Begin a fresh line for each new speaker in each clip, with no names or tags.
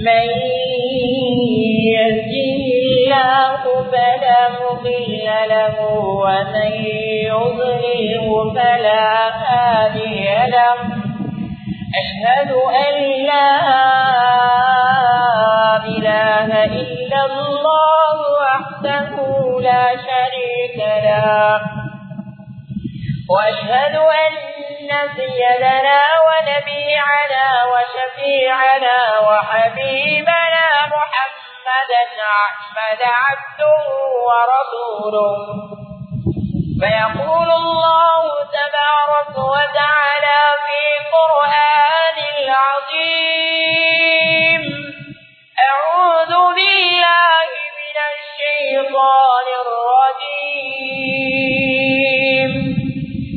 من يهده الله فلا مضل له ومن يضلله فلا هادي له. أشهد أن لا إله إلا الله وحده لا شريك له. وأشهد أن سيدنا ونبيعنا وشفيعنا وحبيبنا محمدا أحمد عبده ورسوله. فيقول الله تبارك وتعالى في قرآن العظيم أعوذ بالله من الشيطان الرجيم.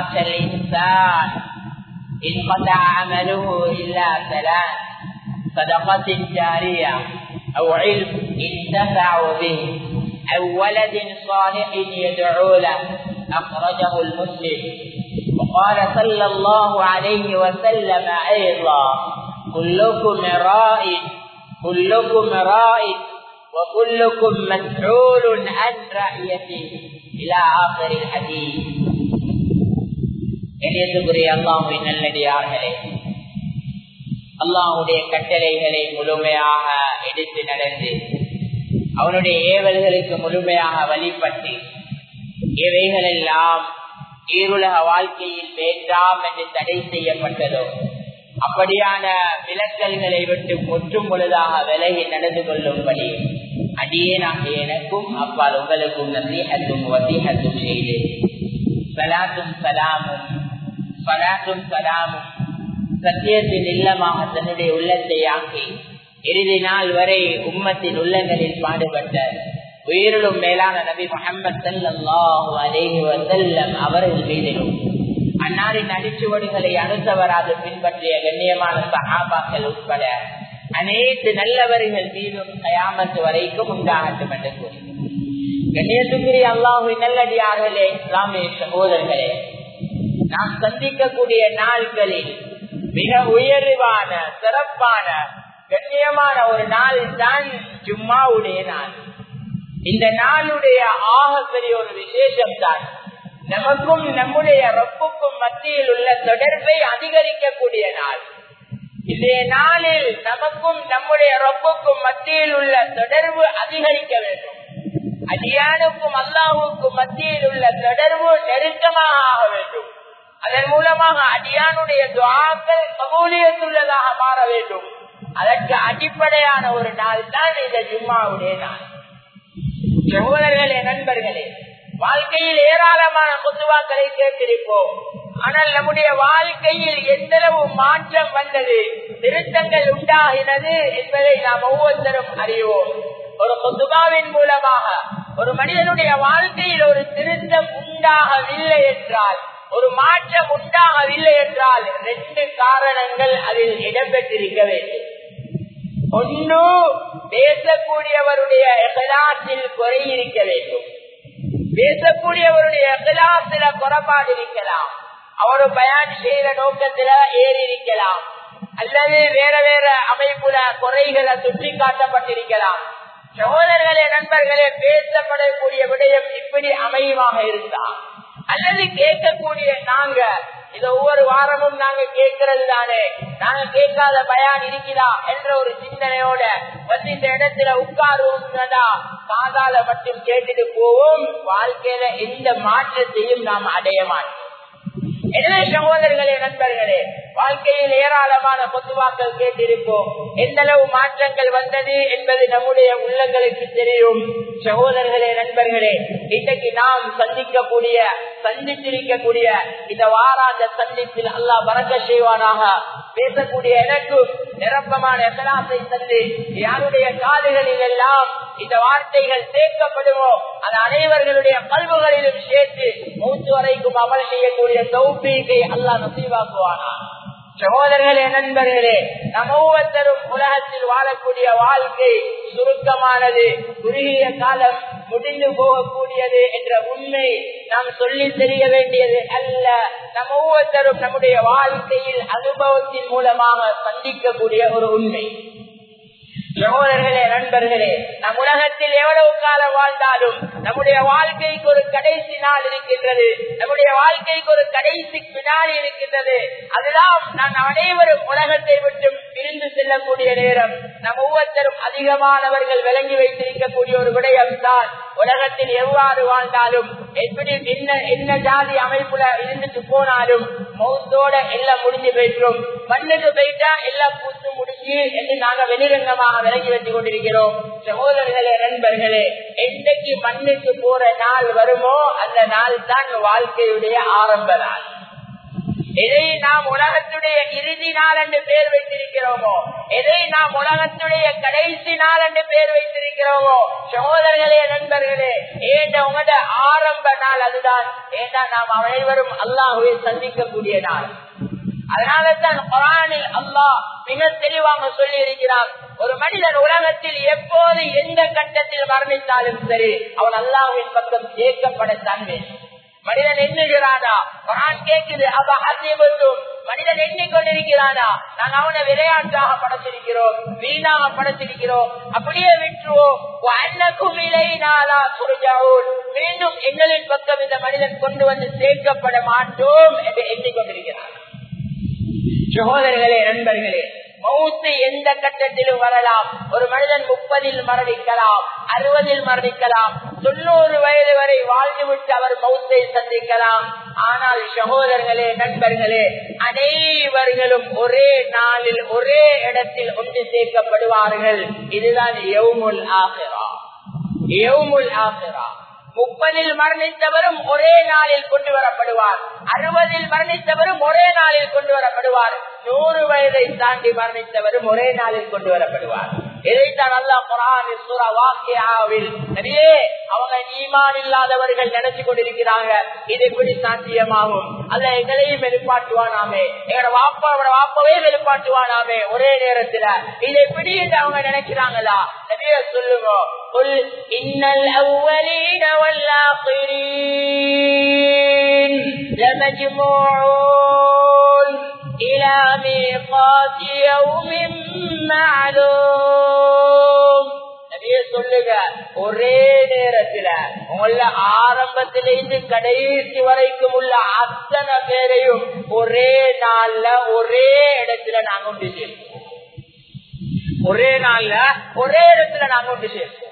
مات الإنسان انقطع عمله إلا ثلاث صدقة جارية أو علم انتفع به أو ولد صالح يدعو له أخرجه المسلم. وقال صلى الله عليه وسلم أيضا كلكم راء كلكم راء وكلكم مسؤول عن رعيته. إلى آخر الحديث. எளியதுக்குரிய அல்லாஹுவின் நல்லடியார்களே அல்லாஹுடைய கட்டளைகளை முழுமையாக எடுத்து நடந்து அவனுடைய ஏவல்களுக்கு முழுமையாக வழிபட்டு இவைகளெல்லாம் ஈருலக வாழ்க்கையில் வேண்டாம் என்று தடை செய்யப்பட்டதோ அப்படியான விலக்கல்களை விட்டு முற்றும் பொழுதாக விலகி நடந்து கொள்ளும்படி அடியேனாக எனக்கும் அப்பால் உங்களுக்கும் நசீகத்தும் வசீகத்தும் செய்து சலாத்தும் சலாமும் சலாத்தும் சலாமும். சத்தியத்தின் இல்லமாக தன்னுடைய உள்ளத்தை ஆக்கி இறுதி நாள் வரை உம்மத்தின் உள்ளங்களில் பாடுபட்ட உயிரிலும் மேலான நபி முகமது சல்லாஹூ அவர்கள் மீதிலும். அன்னாரின் அடிச்சுவடுகளை அனுசவராது பின்பற்றிய கண்ணியமான சகாபாக்கள் உட்பட அனைத்து நல்லவர்கள் மீதும் கயாமத்து வரைக்கும் உண்டாகட்டும் என்று கூறினார் கண்ணியத்துக்குரிய அல்லாஹு நல்லடியார்களே இஸ்லாமிய சகோதரர்களே நாம் சந்திக்கக்கூடிய நாள்களில் மிக உயர்வான சிறப்பான கண்ணியமான ஒரு நாள் தான் ஜும்மாவுடைய நாள். இந்த நாளுடைய ஆக பெரிய ஒரு விசேஷம் தான் நமக்கும் நம்முடைய ரப்புக்கும் மத்தியில் உள்ள தொடர்பை அதிகரிக்கக்கூடிய நாள். இன்றைய நாளில் நமக்கும் நம்முடைய ரப்புக்கும் மத்தியில் உள்ள தொடர்பு அதிகரிக்க வேண்டும். அடியானுக்கும் அல்லாஹுக்கும் மத்தியில் உள்ள தொடர்பு நெருக்கமாக ஆக வேண்டும். அதன் மூலமாக அடியானுடைய துவாக்கள் கபூலியத்துள்ளதாக மாற வேண்டும். அதற்கு அடிப்படையான ஒரு நாள் தான் இந்த ஜும்மாவுடைய நாள். சகோதரர்களே நண்பர்களே வாழ்க்கையில் ஏராளமான கொத்துவாக்களை கேட்டிருப்போம். ஆனால் நம்முடைய வாழ்க்கையில் எந்தளவு மாற்றம் வந்தது திருத்தங்கள் உண்டாகினது என்பதை நாம் ஒவ்வொருத்தரும் அறிவோம். ஒரு கொத்துபாவின் மூலமாக ஒரு மனிதனுடைய வாழ்க்கையில் ஒரு திருத்தம் உண்டாகவில்லை என்றால் ஒரு மாற்றம் உண்டாகவில்லை என்றால் ரெண்டு காரணங்கள் அதில் இடம்பெற்றிருக்க வேண்டும். ஒன்று பேசக்கூடியவருடைய எகலாசில் குறை இருக்க வேண்டும். பேசக்கூடியவருடைய எகலாசில குறைபாடு இருக்கலாம். அவரு பயன் செய்த நோக்கத்தில ஏறி இருக்கலாம். அல்லது வேற வேற அமைப்புல குறைகளை சுட்டி காட்டப்பட்டிருக்கலாம் சகோதரர்களே நண்பர்களே பேசப்படக்கூடிய விடயம் இப்படி அமையமாக இருந்தா அல்லது கேட்கக்கூடிய நாங்க இத ஒவ்வொரு வாரமும் நாங்க கேட்கறது தானே. நாங்க கேட்காத பயான் இருக்கிறா என்ற ஒரு சிந்தனையோட வந்து இந்த இடத்துல உட்காருவோம் காதால மட்டும் கேட்டுட்டு போவோம். வாழ்க்கையில எந்த மாற்றத்தையும் நாம் அடைய மாட்டோம். எனவே சகோதரர்களே நண்பர்களே வாழ்க்கையில் ஏராளமான பொதுவாக்கள் கேட்டிருப்போம். எந்த அளவு மாற்றங்கள் வந்தது என்பது நம்முடைய உள்ளங்களுக்கு தெரியும். சகோதரர்களே நண்பர்களே இன்றைக்கு நாம் சந்திக்கக்கூடிய சந்தித்திருக்கக்கூடிய இந்த வாராந்த சந்திப்பில் அல்லாஹ் பறக்க செய்வானாக. பேசக்கூடிய எனக்கு நிரப்பமான எசலாசை தந்து யாருடைய காதுகளில் எல்லாம் இந்த வார்த்தைகள் சேர்க்கப்படுமோ அது அனைவர்களுடைய பல்புகளிலும் சேர்த்து மூச்சு வரைக்கும் அமல் செய்யக்கூடிய தௌப்பீகை அல்லாஹ் நசீவாக்குவானா சகோதரர்களே நண்பர்களே நம்ம ஒவ்வொருத்தரும் உலகத்தில் வாழக்கூடிய வாழ்க்கை சுருக்கமானது குறுகிய காலம் முடிந்து போகக்கூடியது என்ற உண்மை நாம் சொல்லி தெரிய வேண்டியது அல்ல. நம்ம ஒவ்வொருத்தரும் நம்முடைய வாழ்க்கையில் அனுபவத்தின் மூலமாக சந்திக்கக்கூடிய ஒரு உண்மை. சகோதரர்களே நண்பர்களே நம் உலகத்தில் எவ்வளவு காலம் வாழ்ந்தாலும் நம்முடைய வாழ்க்கைக்கு ஒரு கடைசி நாள் இருக்கின்றது. நம்முடைய வாழ்க்கைக்கு ஒரு கடைசி பின்னாடி இருக்கின்றது. அதுதான் நான் அனைவரும் உலகத்தை விட்டு பிரிந்து செல்லக்கூடிய நேரம். நம் ஒவ்வொருத்தரும் அதிகமானவர்கள் விளங்கி வைத்திருக்கக்கூடிய ஒரு விடயம் தான் உலகத்தில் எவ்வாறு வாழ்ந்தாலும் எப்படி என்ன என்ன ஜாதி அமைப்புல இருந்துட்டு போனாலும் மௌத்தோட எல்லாம் முடிஞ்சு போயிட்டோம் மண்ணுக்கு போயிட்டா எல்லாம் பூத்தும் கீழ் என்று நாங்கள் வெளிரங்கமாக விலகி வைத்துக் கொண்டிருக்கிறோம். சகோதரர்களே நண்பர்களே என்றைக்கு மண்ணுக்கு போற நாள் வருமோ அந்த நாள் தான் வாழ்க்கையுடைய ஆரம்ப நாள். எதை நாம் உலகத்துடைய இறுதி நாள் என்று பேர் வைத்திருக்கிறோமோ எதை நாம் உலகத்துடைய கடைசி நாள் என்று பேர் வைத்திருக்கிறோமோ சகோதரர்களே நண்பர்களே ஏண்ட உங்களோட ஆரம்ப நாள் அதுதான். ஏண்டா நாம் அனைவரும் அல்லாஹுவை சந்திக்கக்கூடிய நாள். அதனாலதான் குரானில் அல்லாஹ் மிக தெளிவாக சொல்லி இருக்கிறான் ஒரு மனிதன் உலகத்தில் எப்போது எந்த கட்டத்தில் மரணித்தாலும் சரி அவன் அல்லாவின் பக்கம் சேர்க்கப்படத்தான் வேண்டும். மனிதன் எண்ணுகிறானா? குரான் கேட்குது அவ அசைவட்டும் மனிதன் எண்ணிக்கொண்டிருக்கிறானா? நாங்க அவனை விளையாட்டாக படைச்சிருக்கிறோம் வீணாக படைச்சிருக்கிறோம் அப்படியே விட்டுருவோம். அன்னக்கும் இலைனாலா சுருஜாவோன் மீண்டும் எங்களின் பக்கம் இந்த மனிதன் கொண்டு வந்து சேர்க்கப்பட மாட்டோம் என்று எண்ணிக்கொண்டிருக்கிறான். சகோதரர்களே நண்பர்களே மௌத்து எந்த கட்டத்திலும் வரலாம். ஒரு மனிதன் முப்பதில் மரணிக்கலாம் அறுபதில் மரணிக்கலாம் தொண்ணூறு வயது வரை வாழ்ந்துவிட்டு அவர் மௌத்தை சந்திக்கலாம். ஆனால் சகோதரர்களே நண்பர்களே அனைவர்களும் ஒரே நாளில் ஒரே இடத்தில் ஒன்று சேர்க்கப்படுவார்கள். இதுதான் எவ்முல் ஆகிறா எவ்முல் ஆகிறா முப்பதில் மரணித்தவரும் ஒரே நாளில் கொண்டு வரப்படுவார். அறுபதில் மரணித்தவரும் ஒரே நாளில் கொண்டு வரப்படுவார். நூறு வயதை தாண்டி மரணித்தவரும் ஒரே நாளில் கொண்டு வரப்படுவார். இதைத்தான் அல்லா சூரா வாக்கியாவில் அவங்க ஈமான் இல்லாதவர்கள் நினைச்சு கொண்டிருக்கிறாங்க. இது எப்படி சாத்தியமாகும்? அல்ல எங்களையும் வெளிப்பாட்டுவானாமே. எங்களோட வாப்பாவோட வாப்பவே வெளிப்பாட்டுவானாமே. ஒரே நேரத்துல. இது எப்படி என்று அவங்க நினைக்கிறாங்களா? நிறைய சொல்லுங்க. قل إن الأولين والآخرين لمجموعون إلى ميقات يوم معلوم சொல்லுங்க ஒரே நேரத்துல உங்கள ஆரம்பத்திலிருந்து கடைசி வரைக்கும் உள்ள அத்தனை பேரையும் ஒரே நாள்ல ஒரே இடத்துல நாங்க ஒன்று சேர்ப்போம் ஒரே நாள்ல ஒரே இடத்துல நாங்க ஒன்று சேர்ப்போம்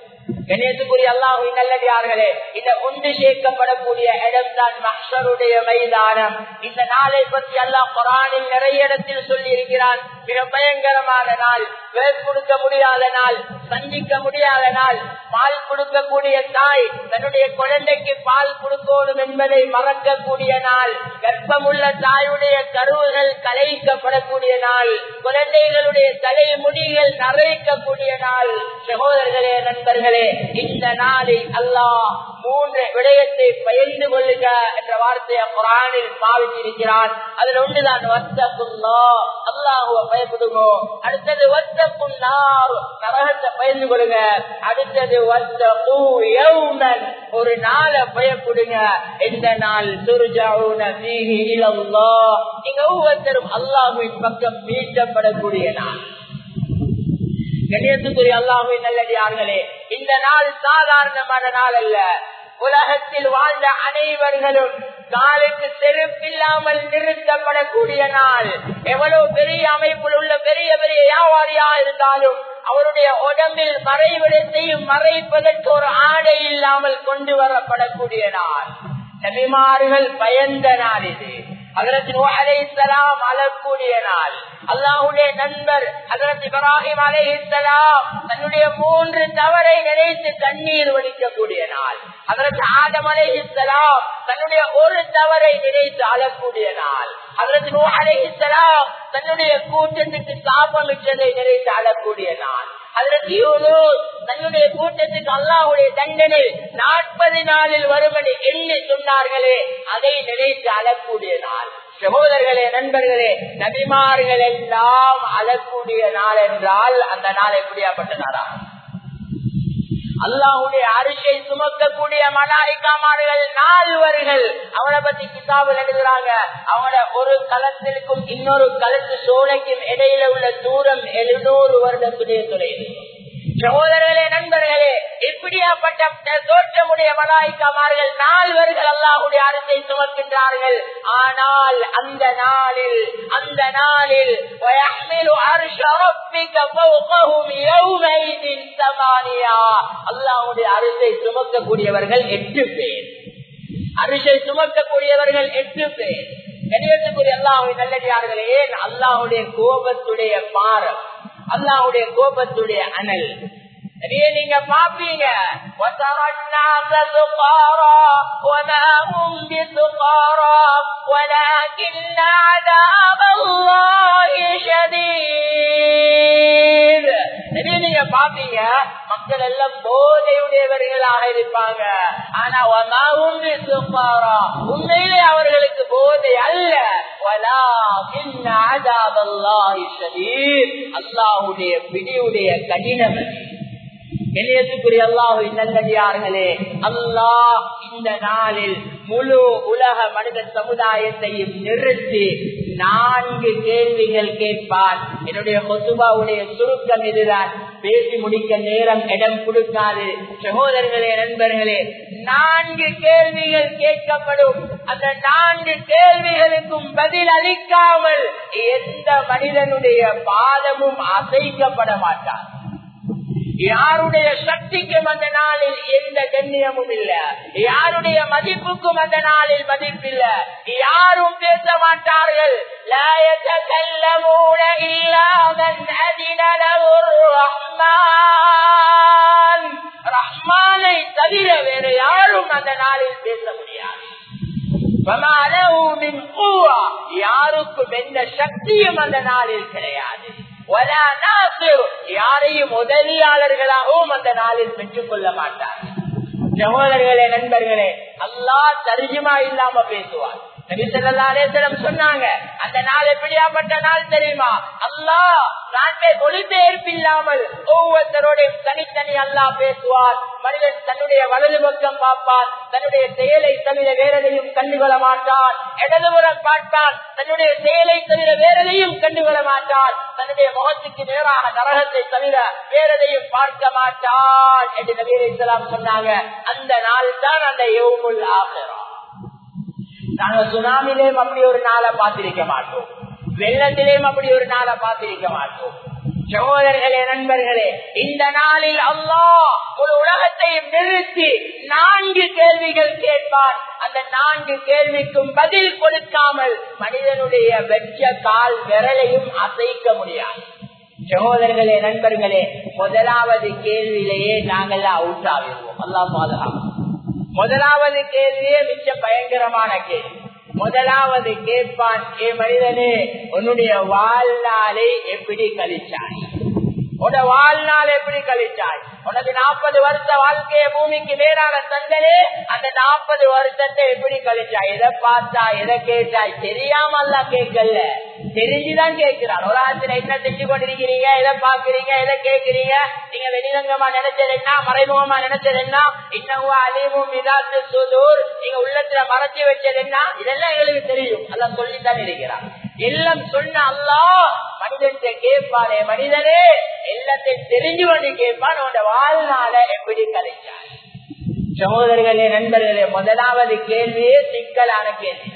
கணேசுக்குரிய அல்லாஹு நல்லடியார்களே இந்த ஒன்று சேர்க்கப்படக்கூடிய இடம் தான் மஹருடைய மைதானம். இந்த நாளை பற்றி அல்லாஹ் குரானில் நிறைய இடத்தில் சொல்லி இருக்கிறான் மிக பயங்கரமான நாள். வேர் கொடுக்க முடியாத நாள். சந்திக்க முடியாத நாள். பால் கொடுக்கக்கூடிய தாய் தன்னுடைய குழந்தைக்கு பால் கொடுக்கணும் என்பதை மறக்கக்கூடிய நாள். கர்ப்பமுள்ள தாயுடைய கருவுகள் கலைக்கப்படக்கூடிய நாள். குழந்தைகளுடைய தலை முடிகள் நரைக்கக்கூடிய நாள். சகோதரர்களே நண்பர்களே இந்த நாளில் அல்லாஹ் மூன்று விடயத்தை பயந்து கொள்ளுக என்ற வார்த்தையை குரானில் பாவித்திருக்கிறான். அதில் ஒன்றுதான் வத்தப்புல்லா அல்லாஹுவ பயப்படுங்கோ அடுத்தது வத்தப்புன்னார் நரகத்தை பயந்து கொள்ளுங்க அடுத்தது வத்தபு யௌமன் ஒரு நாளை பயப்படுங்க இந்த நாள் துர்ஜாவுன ஃபீஹி இலல்லாஹ் நீங்க ஒவ்வொருத்தரும் அல்லாஹுவின் பக்கம் மீட்டப்படக்கூடிய நாள். கணியத்துக்குரிய அல்லாஹுவின் நல்லடியார்களே இந்த நாள் சாதாரணமான நாள் அல்ல. உலகத்தில் வாழ்ந்த அனைவர்களும் காலுக்கு செருப்பில்லாமல் நிறுத்தப்படக்கூடிய நாள். எவ்வளவு பெரிய அமைப்பில் உள்ள பெரிய பெரிய வியாபாரியா இருந்தாலும் அவருடைய உடம்பில் மறைவிடத்தையும் மறைப்பதற்கு ஒரு ஆடை இல்லாமல் கொண்டு வரப்படக்கூடிய நாள். நபிமார்கள் பயந்த நாள் இது. அழக்கூடிய நாள். அல்லாஹுடைய நண்பர் அதரத் இப்ராஹிம் அலைஹிஸ்லாம் தன்னுடைய மூன்று தவறை நினைத்து கண்ணீர் வடிக்கக்கூடிய நாள். அதற்கு ஆதம் அலைஹிஸ்லாம் தன்னுடைய ஒரு தவறை நினைத்து அழக்கூடிய நாள். அதற்கு நூ அலைஹிஸ்லாம் தன்னுடைய கூட்டத்துக்கு சாபமிட்டதை நினைத்து அழக்கூடிய நாள். தன்னுடைய கூட்டத்துக்கு அல்லாஹுடைய தண்டனை நாற்பது நாளில் வருவனை எண்ணி சொன்னார்களே அதை நினைத்து அழக்கூடிய நாள். சகோதரர்களே நண்பர்களே நபிமார்கள் எல்லாம் அழக்கூடிய நாள் என்றால் அந்த நாள் எப்படியாப்பட்ட நாளா? அல்லாஹுடைய அரிசை சுமக்கக்கூடிய மலாய்க்காமார்கள் நால்வர்கள் அவனை பத்தி கிதாபில் எழுதுறாங்க. அவனோட ஒரு களத்திற்கும் இன்னொரு களத்து சோலைக்கும் இடையில உள்ள தூரம் எழுநூறு வருடத்துடைய தொலைவு. சகோதரர்களே நண்பர்களே இப்படியாப்பட்ட தோற்றமுடைய மலாய்க்கமார்கள் நால்வர்கள் அல்லாஹுடைய அரசை சுமக்கின்றார்கள். ஆனால் அந்த நாளில் அந்த நாளில் அல்லாஹுடைய அரசை சுமக்கக்கூடியவர்கள் எட்டு பேர். அரிசை சுமக்கக்கூடியவர்கள் எட்டு பேர். கனிவத்துக்குரிய அல்லாஹுடைய நல்லடியார்களே அல்லாஹுடைய கோபத்துடைய பாரம். அல்லாவுடைய கோபத்துடைய அனல். நிறைய நீங்க பாப்பீங்க நீங்க பாப்பீங்க மக்கள் எல்லாம் போதையுடையவர்களாக இருப்பாங்க. ஆனா உண்மையிலே அவர்களுக்கு போதை அல்ல. அல்லாஹுடைய பிடியுடைய கடினம் எளியத்துக்குரிய அல்லாஹு நல்லடியார்களே அல்லாஹ் இந்த நாளில் முழு உலக மனித சமுதாயத்தையும் நிறுத்தி நான்கு கேள்விகள் கேட்பார் என்னுடைய கொசுபாவுடைய சுருக்கம் இதுதான். பேசி முடிக்க நேரம் இடம் கொடுக்காது. சகோதரர்களே நண்பர்களே நான்கு கேள்விகள் கேட்கப்படும். அந்த நான்கு கேள்விகளுக்கும் பதில் அளிக்காமல் எந்த மனிதனுடைய பாதமும் அசைக்கப்பட மாட்டார் யாருடைய சக்திக்கும் அந்த நாளில் எந்த கண்ணியமும் இல்ல. யாருடைய மதிப்புக்கும் அந்த நாளில் மதிப்பில்ல யாரும் பேச மாட்டார்கள். ரஹ்மானை. தவிர வேற யாரும் அந்த நாளில் பேச முடியாது. யாருக்கும் எந்த சக்தியும் அந்த நாளில் கிடையாது. யாரையும் உதவியாளர்களாகவும் அந்த நாளில் பெற்றுக் கொள்ள மாட்டார். சகோதரர்களே நண்பர்களே அல்லா தரிஜுமா இல்லாம பேசுவார். சொன்னாங்க. அந்த நாள் எப்படியாப்பட்ட நாள் தெரியுமா? அல்லா நாட்டை மொழிபெயர்ப்பு இல்லாமல் ஒவ்வொருத்தரோடையும் தனித்தனி அல்லா பேசுவார். மனிதன் தன்னுடைய வலது பக்கம் பார்ப்பான். தன்னுடைய செயலை தவிர வேறதையும் கண்டுகொள்ள மாட்டான். இடதுபுறம் பார்ப்பான். தன்னுடைய செயலை தவிர வேறதையும் கண்டுகொள்ள மாட்டான். தன்னுடைய முகத்துக்கு நேராக நரகத்தை தவிர வேறதையும் பார்க்க மாட்டான். என்று நபீர் இஸ்லாம் சொன்னாங்க. அந்த நாள் தான் அந்த யோமுல் ஆகிறோம் நாங்க சுனாமிலேயும் அப்படி ஒரு நாளை பார்த்திருக்க மாட்டோம். வெள்ளத்திலேயும் அப்படி ஒரு நாளை பார்த்திருக்க மாட்டோம். சகோதரர்களே நண்பர்களே இந்த நாளில் அல்லாஹ் ஒரு உலகத்தை நிறுத்தி நான்கு கேள்விகள் கேட்பான். அந்த நான்கு கேள்விக்கும் பதில் கொடுக்காமல் மனிதனுடைய வெற்ற கால் விரலையும் அசைக்க முடியாது. சகோதரர்களே நண்பர்களே முதலாவது கேள்வியிலேயே நாங்கள் அவுட் ஆகிடுவோம். அல்லா பாதுகாப்பு முதலாவது கேள்வியே மிச்ச பயங்கரமான கேள்வி. முதலாவது கேட்பான் ஏ மனிதனே உன்னுடைய வாழ்நாளை எப்படி கழிச்சாய்? உன வாழ்நாள் எப்படி கழிச்சாய்? உனக்கு நாற்பது வருஷ வாழ்க்கைய பூமிக்கு மேலான தந்தனே அந்த நாற்பது வருஷத்தை எப்படி கழிச்சா? எதை பார்த்தா எதை கேட்டாய் தெரியாமல்ல கேட்கல. தெரிஞ்சுதான் கேட்கிறான். உலகத்துல என்ன செஞ்சு கொண்டிருக்கிறீங்க? எதை பாக்குறீங்க எதை கேட்கிறீங்க? நீங்க வெளிரங்கமா நினைச்சது என்ன? மறைமுகமா நினைச்சது என்ன? இன்னும் அழிவும் இதாத்து சுதூர். நீங்க உள்ளத்துல மறைச்சு வச்சது என்ன? இதெல்லாம் எங்களுக்கு தெரியும். எல்லாம் சொல்லித்தான் இருக்கிறான். எல்லாம் சொன்ன அல்லா மனிதன் கேட்பானே மனிதனே எல்லாத்தையும் தெரிஞ்சு கொண்டு கேட்பான். உன்னோட வாழ்நாள எப்படி கலைச்சார் சகோதரர்களே நண்பர்களே முதலாவது கேள்வியே சிக்கலான கேள்வி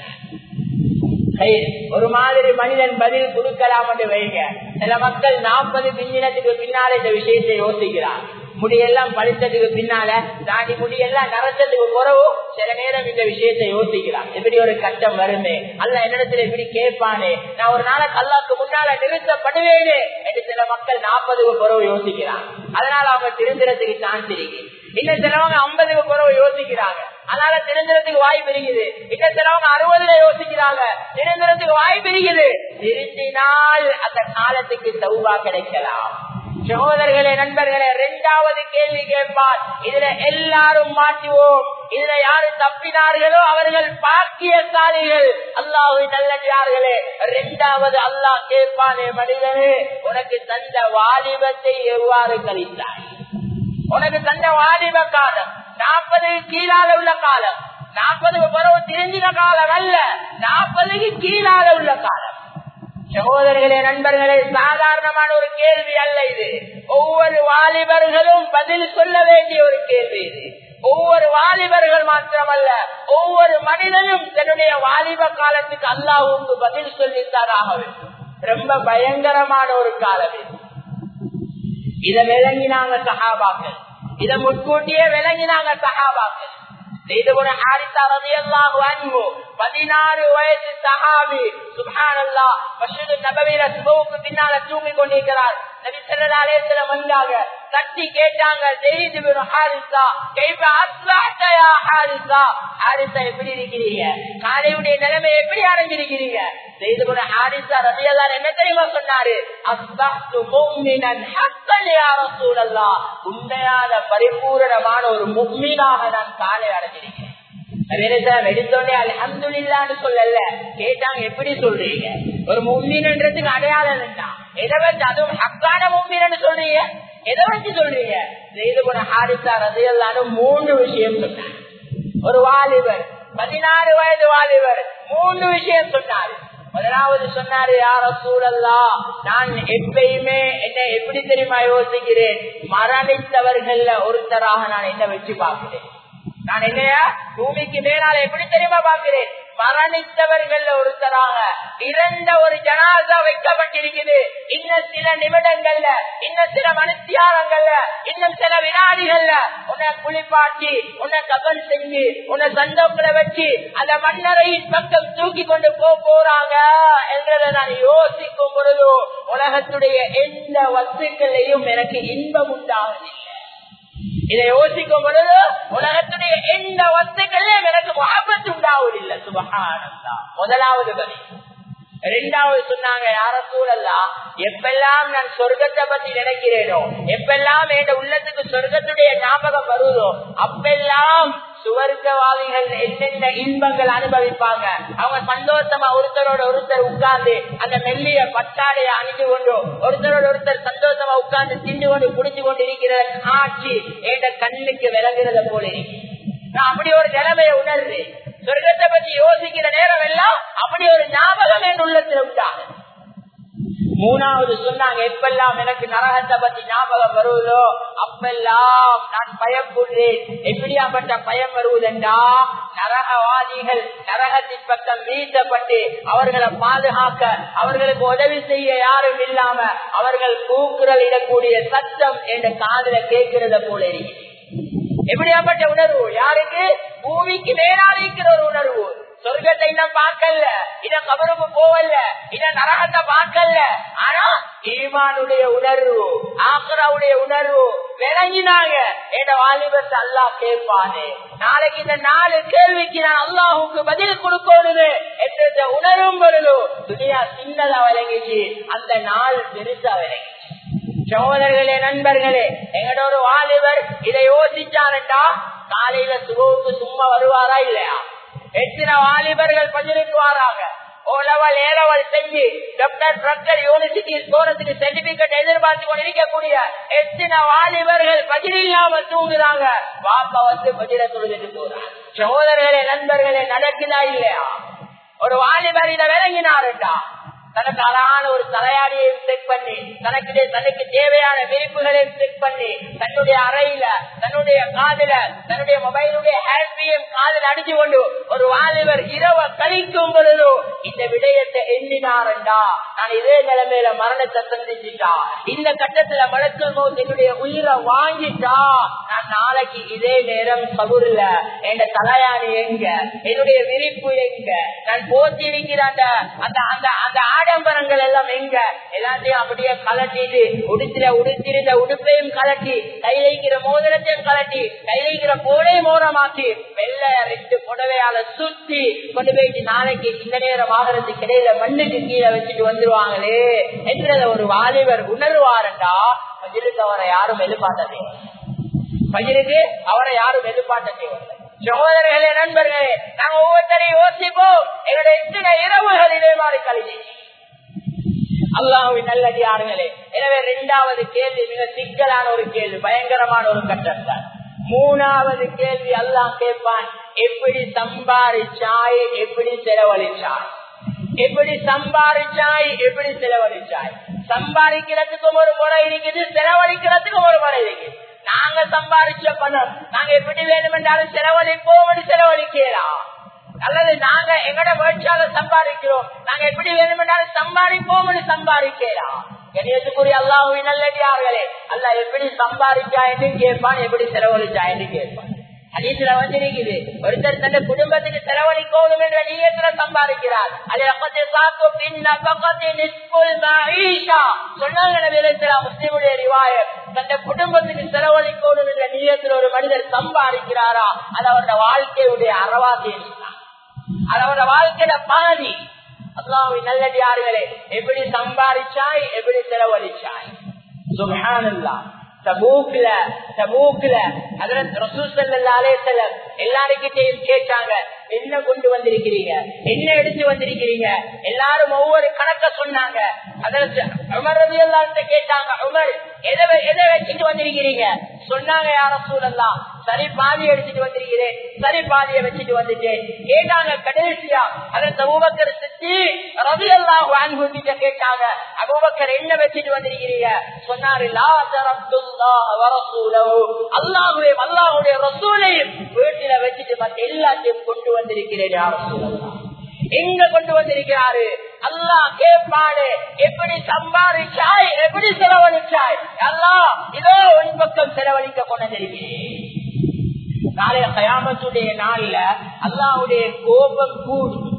ஒரு மாதிரி மனிதன் பதில் கொடுக்கலாம் என்று வைங்க. சில மக்கள் நாற்பது பிஞ்சினத்துக்கு பின்னால இந்த விஷயத்தை யோசிக்கிறார் முடியெல்லாம் படித்ததுக்கு பின்னால தாடி முடியெல்லாம் நரச்சதுக்கு குறவு சில நேரம் இந்த விஷயத்தை யோசிக்கிறான் எப்படி ஒரு கஷ்டம் வருமே. அல்ல என்னிடத்துல இப்படி கேட்பானே. நான் ஒரு நாளைக்கு அல்லாக்கு முன்னால நிறுத்தப்படுவேனே என்று சில மக்கள் நாற்பதுக்கு குறவு யோசிக்கிறான் அதனால அவங்க திருந்திரத்துக்கு சான்ஸ் இருக்கு. இன்னும் சிலவங்க ஐம்பதுக்கு குறவு யோசிக்கிறாங்க. அதனால திருந்திரத்துக்கு வாய்ப்பு இருக்குது. இன்னும் சிலவங்க அறுபதுல யோசிக்கிறாங்க. திருந்திரத்துக்கு வாய்ப்பு இருக்குது. திருந்தினால் அந்த காலத்துக்கு தௌபா கிடைக்கலாம். சகோதரர்களே நண்பர்களே இரண்டாவது கேள்வி கேட்பார். இதுல எல்லாரும் மாற்றுவோம் இதுல யாரு தப்பினார்களோ அவர்கள் பாக்கியசாலிகள். அல்லாஹு நல்லடியார்களே இரண்டாவது அல்லாஹ் கேட்பானே மனிதனே உனக்கு தந்த வாலிபத்தை எவ்வாறு கழித்தாய்? உனக்கு தந்த வாலிப காலம் நாற்பது கீழால உள்ள காலம் நாற்பது பிறகு தெரிஞ்சின காலம் அல்ல நாற்பதுக்கு கீழால உள்ள காலம். சகோதரர்களே நண்பர்களே சாதாரணமான ஒரு கேள்வி அல்ல இது. ஒவ்வொரு வாலிபர்களும் பதில் சொல்ல வேண்டிய ஒரு கேள்வி இது. ஒவ்வொரு வாலிபர்கள் மாத்திரமல்ல ஒவ்வொரு மனிதனும் தன்னுடைய வாலிப காலத்துக்கு அல்லாவுக்கு பதில் சொல்லித்தாராக வேண்டும். ரொம்ப பயங்கரமான ஒரு காலம் இது. இதை விளங்கினாங்க சகாபாக்கள் இதை முன்கூட்டியே விளங்கினாங்க சகாபாக்கள் பதினாறு வயசு சஹாபி சுபானல்லா மசூது நபவில சுபவுக்கு பின்னால தூங்கி கொண்டிருக்கிறார் நபி சொல்லலாலேத்துல வந்தாங்க தட்டி கேட்டாங்க ஜெயிது ஹாரிசா. கைப்ப அஸ்லாட்டயா ஹாரிசா. ஹாரிசா எப்படி இருக்கிறீங்க? காலையுடைய நிலைமை எப்படி அடைஞ்சிருக்கிறீங்க? செய்து கொண்ட ஹாரிசா ரபியல்லார் என்ன தெரியுமா சொன்னாரு? அஸ்லாத்து முக்மினன் ஹக்கல் யா ரசூலல்லாஹ். உண்மையான பரிபூரணமான ஒரு முக்மீனாக நான் காலை அடைஞ்சிருக்கேன். எடுத்தோடனே அலமதுல்லான்னு சொல்லல. கேட்டாங்க எப்படி சொல்றீங்க? ஒரு மும்மீனன்றதுக்கு அடையாளம் என்ன எதை வச்சு அதுவும் ஹக்கான மும்மீனு சொல்றீங்க? எதை வச்சு சொல்றீங்க? செய்து போன ஹாரிசா ரதையல்லான்னு மூன்று விஷயம் சொன்னார். ஒரு வாலிபர் பதினாறு வயது வாலிபர் மூன்று விஷயம் சொன்னாரு. முதலாவது சொன்னாரு யார சூழல்லா நான் எப்பயுமே என்ன எப்படி தெரியுமா யோசிக்கிறேன்? மரணித்தவர்கள்ல ஒருத்தராக நான் என்ன வச்சு பார்க்கிறேன். நான் என்னையா? பூமிக்கு மேலால எப்படி தெரியுமா பார்க்கிறேன்? மரணித்தவர்கள் ஒருத்தராக இறந்த ஒரு ஜனாதா வைக்கப்பட்டிருக்குது. இன்னும் சில நிமிடங்கள்ல இன்னும் சில மனுத்தியாரங்கள்ல இன்னும் சில வினாடிகள்ல உன்னை குளிப்பாட்டி உன்னை கபல் செஞ்சு உன்னை சந்தோக்கில வச்சு அந்த மன்னரையின் பக்கம் தூக்கி கொண்டு போக போறாங்க என்றதை நான் யோசிக்கும் பொழுது உலகத்துடைய எந்த வஸ்துக்களையும் எனக்கு இன்பம் உண்டாகவில்லை இதை யோசிக்கும் பொழுது உலகத்துடைய எந்த சுபகானந்தா முதலாவது பலி ரெண்டாவது சொன்னாங்க யார சூழல்லா எப்பெல்லாம் நான் சொர்க்கத்தை பத்தி நினைக்கிறேனோ எப்பெல்லாம் என் உள்ளத்துக்கு சொர்க்கத்துடைய ஞாபகம் வருதோ அப்பெல்லாம் சுவர்க்கவாதிகள் என்னென்ன இன்பங்கள் அனுபவிப்பாங்க? அவங்க சந்தோஷமா ஒருத்தரோட ஒருத்தர் உட்கார்ந்து அந்த மெல்லிய பட்டாடைய அணிந்து கொண்டு ஒருத்தரோட ஒருத்தர் சந்தோஷமா உட்கார்ந்து திண்டு கொண்டு குடிச்சு கொண்டு இருக்கிற காட்சி என்ற கண்ணுக்கு விளங்குறத போல. நான் அப்படி ஒரு நிலைமையை உணர்றேன். சொர்க்கத்தை பத்தி யோசிக்கிற நேரம் எல்லாம் அப்படி ஒரு ஞாபகம் என் உள்ளத்தில் உண்டாகும் மூணாவது சொன்னாங்க எப்பெல்லாம் எனக்கு நரகத்தை பத்தி ஞாபகம் வருவதோ அப்பெல்லாம் நான் பயப்படுறேன் எப்படியாப்பட்ட பயம் வருவதென்றா நரகவாதிகள் நரகத்தின் பக்கம் வீழ்த்தப்பட்டு அவர்களை பாதுகாக்க அவர்களுக்கு உதவி செய்ய யாரும் இல்லாம அவர்கள் கூக்குரல் இடக்கூடிய சத்தம் என்ற காதல கேட்கிறத போல இருக்கு. எப்படியாப்பட்ட உணர்வு? யாருக்கு? பூமிக்கு மேலாளிக்கிற ஒரு உணர்வு. சொர்க்கத்தை இன்னும் பார்க்கல இத கபருக்கு போவல்ல. இத நரகத்தை பார்க்கல ஆனா ஈமானுடைய உணர்வு ஆக்கராவுடைய உணர்வு விளங்கினாங்க. என் வாலிபத்தை அல்லா கேட்பானே. நாளைக்கு இந்த நாலு கேள்விக்கு நான் அல்லாஹுக்கு பதில் கொடுக்கணுது என்ற உணர்வும் வருதோ துணியா சின்னதா விளங்கிச்சு. அந்த நாள் பெருசா விளங்கிச்சு. சகோதரர்களே நண்பர்களே எங்கட ஒரு வாலிபர் இதை யோசிச்சாருண்டா? காலையில சுகவுக்கு சும்மா வருவாரா இல்லையா? எத்தனை வாலிபர்கள் பஜனுக்கு வராங்க ஓ லெவல் ஏ லெவல் செஞ்சு டாக்டர் டாக்டர் யூனிவர்சிட்டி போறதுக்கு சர்டிபிகேட் எதிர்பார்த்து கொண்டிருக்கக்கூடிய எத்தனை வாலிபர்கள் பஜில் இல்லாம தூங்குறாங்க? வாப்பா வந்து பஜில தொழுதுட்டு போறாங்க சகோதரர்களே நண்பர்களே நடக்குதா இல்லையா? ஒரு வாலிபர் இதை விளங்கினாருண்டா? தனக்கு அழகான ஒரு தலையாடியை செக் பண்ணி தனக்கு தனக்கு தேவையான விரிப்புகளையும் செக் பண்ணி தன்னுடைய அறையில தன்னுடைய காதல தன்னுடைய மொபைலுடைய ஹேண்ட்பியும் காதல் அடிச்சு கொண்டு ஒரு வாலிபர் இரவ கழிக்கும் பொழுது இந்த விடயத்தை எண்ணினாரண்டா? நான் இதே நிலைமையில மரணத்தை சந்திச்சுட்டா. இந்த கட்டத்துல மலக்கும் போது என்னுடைய உயிரை வாங்கிட்டா. நான் நாளைக்கு இதே நேரம் சகுரில் என் தலையாணி எங்க? என்னுடைய விரிப்பு எங்க? நான் போட்டி இருக்கிற அந்த அந்த அந்த அந்த ஆடம்பரங்கள் எல்லாம் எங்க? எல்லாத்தையும் அப்படியே கலட்டிட்டு உடுத்தில உடுத்திருந்த உடுப்பையும் கலட்டி கையில மோதிரத்தையும் கலட்டி கையில இருக்கிற போலையும் மோரமாக்கி வெள்ள ரெண்டு புடவையால சுத்தி கொண்டு போயிட்டு நாளைக்கு இந்த நேரம் ஆகிறதுக்கு இடையில மண்ணுக்கு கீழே வச்சுட்டு வந்துருவாங்களே என்கிறத ஒரு வாலிபர் உணர்வாருண்டா? பதிலுக்கு அவரை யாரும் எதிர்பார்த்ததே பயிருக்கு அவரை யாரும் எதிர்பார்த்ததே சகோதரர்களே நண்பர்களே நாங்க ஒவ்வொருத்தரையும் யோசிப்போம். எங்களுடைய இத்தனை இரவுகள் இதே மாதிரி கழிச்சு அல்லாஹுவின் நல்லடியார்களே எனவே இரண்டாவது கேள்வி மிக சிக்கலான ஒரு கேள்வி பயங்கரமான ஒரு கட்டம் தான் மூணாவது கேள்வி அல்லாஹ் கேட்பான் எப்படி சம்பாதிச்சாய் எப்படி செலவழிச்சாய்? எப்படி சம்பாதிச்சாய் எப்படி செலவழிச்சாய்? சம்பாதிக்கிறதுக்கும் ஒரு முறை இருக்குது செலவழிக்கிறதுக்கும் ஒரு முறை இருக்குது. நாங்க சம்பாதிச்ச பணம் நாங்க எப்படி வேணுமென்றாலும் செலவழிப்போம் செலவழிக்கலாம் அல்லது நாங்க எங்கட முயற்சியால சம்பாதிக்கிறோம். நாங்க எப்படி வேணுமென்றாலும் சம்பாதிப்போம் சம்பாதிக்கலாம் கணியத்துக்குரிய அல்லாஹுவின் நல்லடியார்களே? அல்ல எப்படி சம்பாதிச்சா என்று கேட்பான் எப்படி செலவழிச்சா என்று கேட்பான். அதீசுல வந்திருக்குது. ஒருத்தர் தன் குடும்பத்துக்கு செலவழிக்கணும் என்ற நீயத்துல சம்பாதிக்கிறார். அதை அப்பத்தை சாக்கு பின்ன பக்கத்தை சொன்னாங்க முஸ்லிமுடைய ரிவாய தன் குடும்பத்துக்கு செலவழிக்கணும் என்ற நீயத்தில் ஒரு மனிதர் சம்பாதிக்கிறாரா? அது அவருடைய வாழ்க்கையுடைய அறவாசி அது அவருடைய வாழ்க்கையோட பாதி அல்லாவின் நல்லடியார்களே எப்படி சம்பாதிச்சாய் எப்படி செலவழிச்சாய் சுபஹானல்லா தபூக்ல தபூக்ல எல்லாருக்கிட்டையும் கேட்டாங்க என்ன கொண்டு வந்திருக்கிறீங்க? என்ன எடுத்து வந்திருக்கிறீங்க? எல்லாரும் ஒவ்வொரு கணக்க சொன்னாங்க. உமர் ரவி எல்லார்ட்ட கேட்டாங்க உமர் எதை எதை வச்சுட்டு வந்திருக்கிறீங்க? சொன்னாங்க யார சூழல்லாம் சரி பாதி எடுத்துட்டு வந்திருக்கிறேன். சரி பாதிய வச்சுட்டு வந்துட்டேன். கேட்டாங்க கடைசியா? அதன் அபூபக்கர் சித்தி ரவி எல்லாம் வாங்கிட்ட கேட்டாங்க அபூபக்கர் என்ன வச்சுட்டு வந்திருக்கிறீங்க? சொன்னாரு அல்லாஹுவே அல்லாஹுடைய ரசூலையும் வீட்டில வச்சுட்டு மற்ற எல்லாத்தையும் கொண்டு வந்திருக்கிறேன் யார எங்க கொண்டு வந்திருக்கிறாரு? அல்லா கேட்பாடு எப்படி சம்பாதிச்சாய் எப்படி செலவழிச்சாய்? அல்லா இதோ உன் பக்கம் செலவழிக்க கொண்டிருக்கிறேன். நாளைய கயாமத்துடைய நாள்ல அல்லாவுடைய கோபம் கூடும்.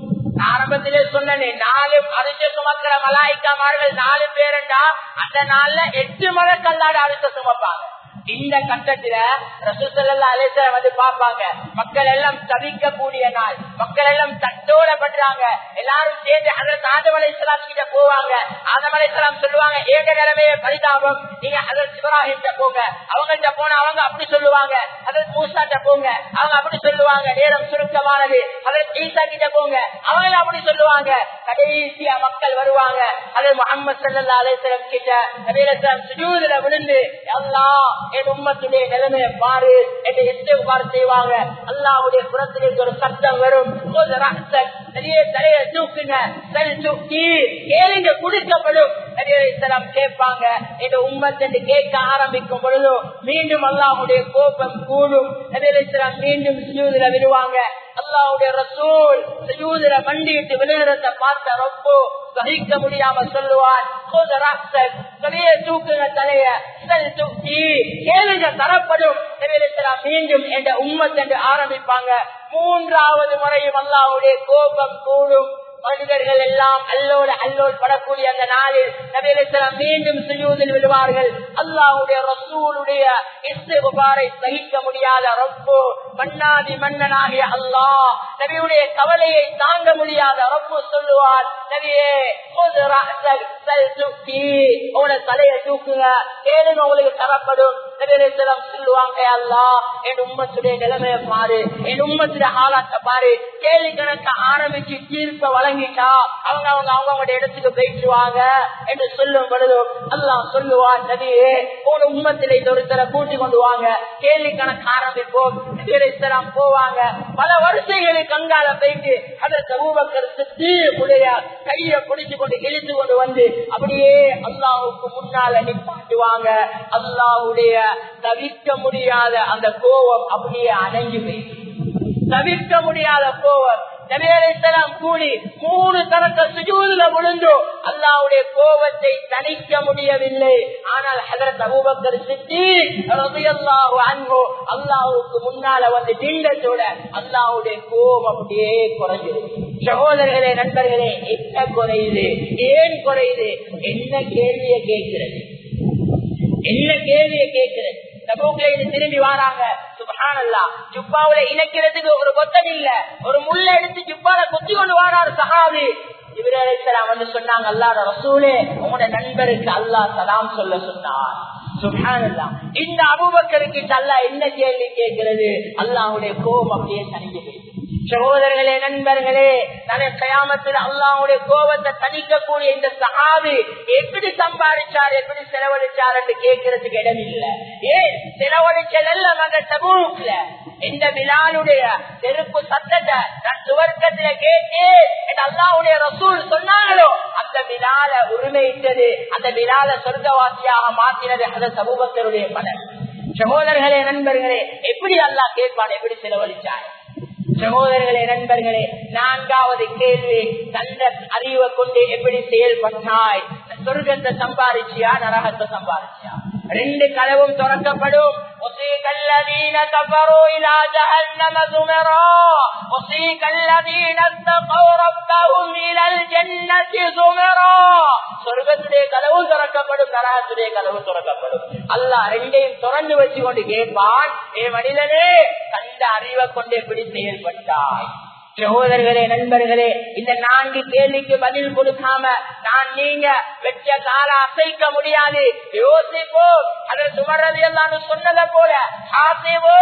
ஆரம்பத்திலே சொன்னேன் நாலு அரிச சுமக்கிற மலாய்க்காமார்கள் நாலு பேருண்டா அந்த நாள்ல எட்டு மலக்கல்லாடு அரிச சுமப்பாங்க. இந்த கட்டத்துல ரசூசல்லா அலேசர வந்து பாப்பாங்க மக்கள் எல்லாம் தவிக்கக்கூடிய நாள். மக்கள் எல்லாம் தட்டோட பண்றாங்க எல்லாரும் சேர்ந்து அதற்கு ஆதம் அலைசலாம் கிட்ட போவாங்க. ஆதம் அலைசலாம் சொல்லுவாங்க ஏக நிலைமைய பரிதாபம். நீங்க அதற்கு சிவராகிட்ட போங்க. அவங்கள்ட்ட போனா அவங்க அப்படி சொல்லுவாங்க. அதற்கு மூசாட்ட போங்க. அவங்க அப்படி சொல்லுவாங்க. நேரம் சுருக்கமானது. அதற்கு ஈசா கிட்ட போங்க. அவங்க அப்படி சொல்லுவாங்க. கடைசியா மக்கள் வருவாங்க. அது முகமது சல்லா அலேசரம் கிட்ட நபீரசலம் சுஜூதுல விழுந்து எல்லாம் என் உம்மத்துடைய நிலைமையை பாரு என்று எஸ்டேபார் செய்வாங்க? அல்லாவுடைய புறத்திலிருந்து ஒரு சத்தம் வரும். நிறைய தலையை தூக்குங்க. தலை தூக்கி கேளுங்க குடிக்கப்படும். நபியலாம் கேட்பாங்க. என் உம்மத்தென்று கேட்க ஆரம்பிக்கும் பொழுது மீண்டும் அல்லாவுடைய கோபம் கூடும். நபியலாம் மீண்டும் சுஜூதில விடுவாங்க. அல்லாவுடைய ரசூல் சுஜூதில வண்டிட்டு விழுகிறத பார்த்த ரொம்ப சகிக்க முடியாம சொல்லுவான். தலைய தூக்குங்க தலைய தூக்கி கேளுங்க தரப்படும். மீண்டும் என்ற உண்மை என்று ஆரம்பிப்பாங்க. மூன்றாவது முறையும் அல்லாவுடைய கோபம் கூடும். மனிதர்கள் எல்லாம் அல்லோடு அல்லோல் படக்கூடிய அந்த நாளில் நபியலாம் மீண்டும் சுயூதில் விடுவார்கள். அல்லாவுடைய ரசூலுடைய இஸ்திகுபாரை சகிக்க முடியாத ரப்பு மன்னாதி மன்னனாகிய அல்லாஹ் நபியுடைய கவலையை தாங்க முடியாத ரப்பு சொல்லுவார் நபியே உங்களோட தலையை தூக்குங்க ஏதும் உங்களுக்கு தரப்படும். நபியலாம் சொல்லுவாங்க அல்லா என் உம்மத்துடைய நிலைமைய பாரு என் உம்மத்துடைய ஆளாட்ட பாரு. கேள்வி கணக்க ஆரம்பிச்சு தீர்ப்ப வழங்கிட்டா அவங்க அவங்க அவங்களுடைய இடத்துக்கு போயிட்டுவாங்க என்று சொல்லும் பொழுது அல்லாஹ் சொல்லுவான் நபியே உங்களோட உம்மத்திலே ஒருத்தரை கூட்டி கொண்டு வாங்க. கேள்வி கணக்கு ஆரம்பிப்போம். நபியலாம் போவாங்க. பல வருஷங்களுக்கு அங்கால போயிட்டு அதற்கு ஊபக்கர் சித்தியுடைய கையை பிடிச்சு கொண்டு இழுத்து கொண்டு வந்து அப்படியே அல்லாவுக்கு முன்னால நிப்பாட்டுவாங்க. அல்லாவுடைய தவிர்க்க முடியாத அந்த கோபம் அப்படியே அணைஞ்சு தவிர்க்க முடியாத கோபம். நபியலாம் கூடி மூணு கணக்க சுஜூதுல விழுந்தோ அல்லாவுடைய கோபத்தை தணிக்க முடியவில்லை. ஆனால் ஹதரத் அபூபக்கர் சித்தி ரலியல்லாஹு அன்போ அல்லாவுக்கு முன்னால வந்து நின்றதோட அல்லாவுடைய கோபம் அப்படியே குறைஞ்சிருக்கு சகோதரர்களே நண்பர்களே என்ன குறையுது? ஏன் குறையுது? என்ன கேள்வியை கேட்கிறது? என்ன கேள்வியை கேட்கிறேன்? தபூக்ல திரும்பி வராங்க. சுபஹானல்லா ஜுப்பாவில இணைக்கிறதுக்கு ஒரு கொத்தம் இல்ல. ஒரு முள்ள எடுத்து ஜுப்பால குத்தி கொண்டு வாராரு சஹாபி. இவரேலாம் வந்து சொன்னாங்க அல்லாத ரசூலே உங்களோட நண்பருக்கு அல்லாஹ் சலாம் சொல்ல சொன்னார். சுபஹானல்லா இந்த அபுபக்கருக்கு அல்லா என்ன கேள்வி கேட்கிறது? அல்லாஹ்வுடைய கோபம் அப்படியே தனிஞ்சு சகோதரர்களே நண்பர்களே தனது கயாமத்தில் அல்லாவுடைய கோபத்தை தணிக்கக்கூடிய இந்த சகாவி எப்படி சம்பாதிச்சார் எப்படி செலவழிச்சார் என்று கேட்கறதுக்கு இடம் இல்ல. ஏன்? செலவழிச்சதல்ல நாங்க சமூகத்துல இந்த விழாவுடைய நெருப்பு சத்தத்தை நான் துவர்க்கத்துல கேட்டு அல்லாவுடைய ரசூல் சொன்னாங்களோ அந்த விழால உரிமையிட்டது அந்த விழால சொர்க்கவாசியாக மாற்றினது அந்த சமூகத்தினுடைய மனம் சகோதரர்களே நண்பர்களே எப்படி அல்லா கேட்பான் எப்படி செலவழிச்சார்? சகோதரர்களே நண்பர்களே நான்காவது கேள்வி தந்த அறிவை கொண்டு எப்படி செயல்பட்டாய் சொர்க்கத்தை சம்பாதிச்சியா நரகத்தை சம்பாதிச்சியா ரெண்டு கதவும் திறக்கப்படும் وسيق الذين كفروا إلى جهنم زمرا وسيق الذين اتقوا ربهم إلى الجنة زمرا சொர்க்கத்துடைய கதவு திறக்கப்படும் நரகத்துடைய கதவு திறக்கப்படும் அல்லாஹ் ரெண்டையும் திறந்து வச்சு கொண்டு கேட்பான் ஏ மனிதனே கண்ட அறிவை கொண்டு எப்படி செயல்பட்டாய் சகோதரர்களே நண்பர்களே இந்த நான்கு கேள்விக்கு பதில் கொடுக்காம நான் நீங்க வெச்ச கால அசைக்க முடியாது. யோசிப்போம் அதை சுமரது எல்லாம் சொன்னதை போல ஹாசிவோ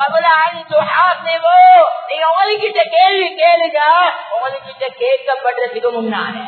கபல அன்பு ஹாசிவோ நீங்க உங்ககிட்ட கேள்வி கேளுங்க உங்ககிட்ட கேட்கப்படுறதுக்கு முன்னாலே.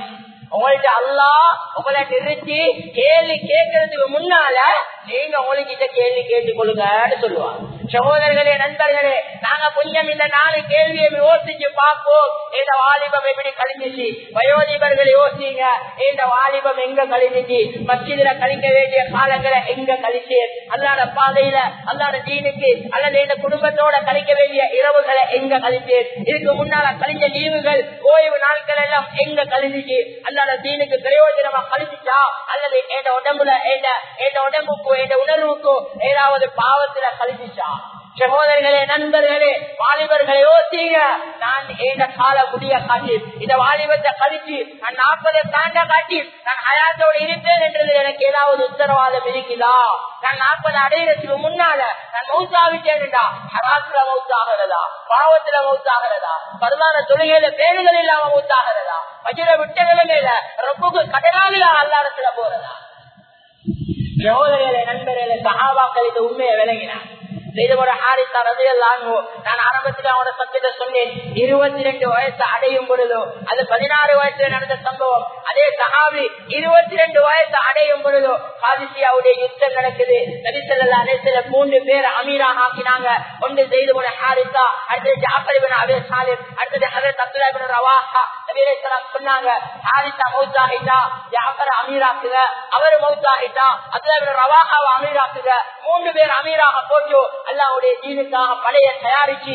உங்கள்ட்ட அல்லா உங்களை நிறுத்தி கேள்வி கேட்கறதுக்கு முன்னால நீங்க உங்ககிட்ட கேள்வி கேட்டுக் கொள்ளுங்கன்னு சொல்லுவாங்க. சகோதரர்களே நண்பர்களே நாங்க கொஞ்சம் இந்த நாலு கேள்வியை யோசிச்சு பார்ப்போம். இந்த வாலிபம் எப்படி கழிஞ்சிச்சு? வயோதிபர்கள் யோசிங்க. இந்த வாலிபம் எங்க கழிஞ்சிச்சு? மசிதில கழிக்க வேண்டிய காலங்களை எங்க கழிச்சு? அல்லாத பாதையில அல்லாத தீனுக்கு அல்லது இந்த குடும்பத்தோட கழிக்க வேண்டிய இரவுகளை எங்க கழிச்சு? இதுக்கு முன்னால கழிஞ்ச லீவுகள் ஓய்வு நாட்கள் எல்லாம் எங்க கழிஞ்சிச்சு? அல்லாத தீனுக்கு பிரயோஜனமா கழிச்சுச்சா அல்லது என் உடம்புல என் உடம்புக்கோ என் உணர்வுக்கோ ஏதாவது பாவத்துல கழிச்சுச்சா சகோதரர்களே நண்பர்களே வாலிபர்களை யோசிங்க நான் இந்த கால முடிய காட்டி இந்த வாலிபத்தை கழிச்சு நான் நாற்பதை தாண்ட காட்டி நான் ஹயாத்தோடு இருப்பேன் என்றது எனக்கு ஏதாவது உத்தரவாதம் இருக்குதா? நான் நாற்பது அடையிறதுக்கு முன்னால நான் மௌத்தாவிட்டேன்டா ஹராத்துல மௌத்தாகிறதா? பாவத்துல மௌத்தாகிறதா? பருவான தொழுகையில பேருகள் இல்லாம மௌத்தாகிறதா? வஜிர விட்ட நிலைமையில ரொம்பக்கு கடனாளியா அல்லாடத்துல போறதா? சகோதரர்களே நண்பர்களே சகாபாக்கள் இந்த உண்மையை விளங்கினார். நான் ஆரம்பத்தில் அவனோட சத்தியத்தை சொன்னேன். இருபத்தி ரெண்டு வயசு அடையும் பொழுதோ அது பதினாறு வயசுல நடந்த சம்பவம். அதே சஹாபி இருபத்தி ரெண்டு வயசு அடையும் பொழுதோ காதிசியாவுடைய யுத்தம் நடக்குது. நபிசல்லா அலேசில மூன்று பேர் அமீரா ஆக்கினாங்க. ஒன்று செய்து போன ஹாரிசா அடுத்தது அபே சாலிம் அடுத்தது ஹரத் ரவாஹா. சொன்னாங்க. ஹாரிசா அமீராக்குங்க. மௌத்தாகிட்டா அதுல ரவாஹாவை அமீராக்குங்க. மூன்று பேர் அமீராக போட்டு அல்லாவுடைய பழைய தயாரிச்சு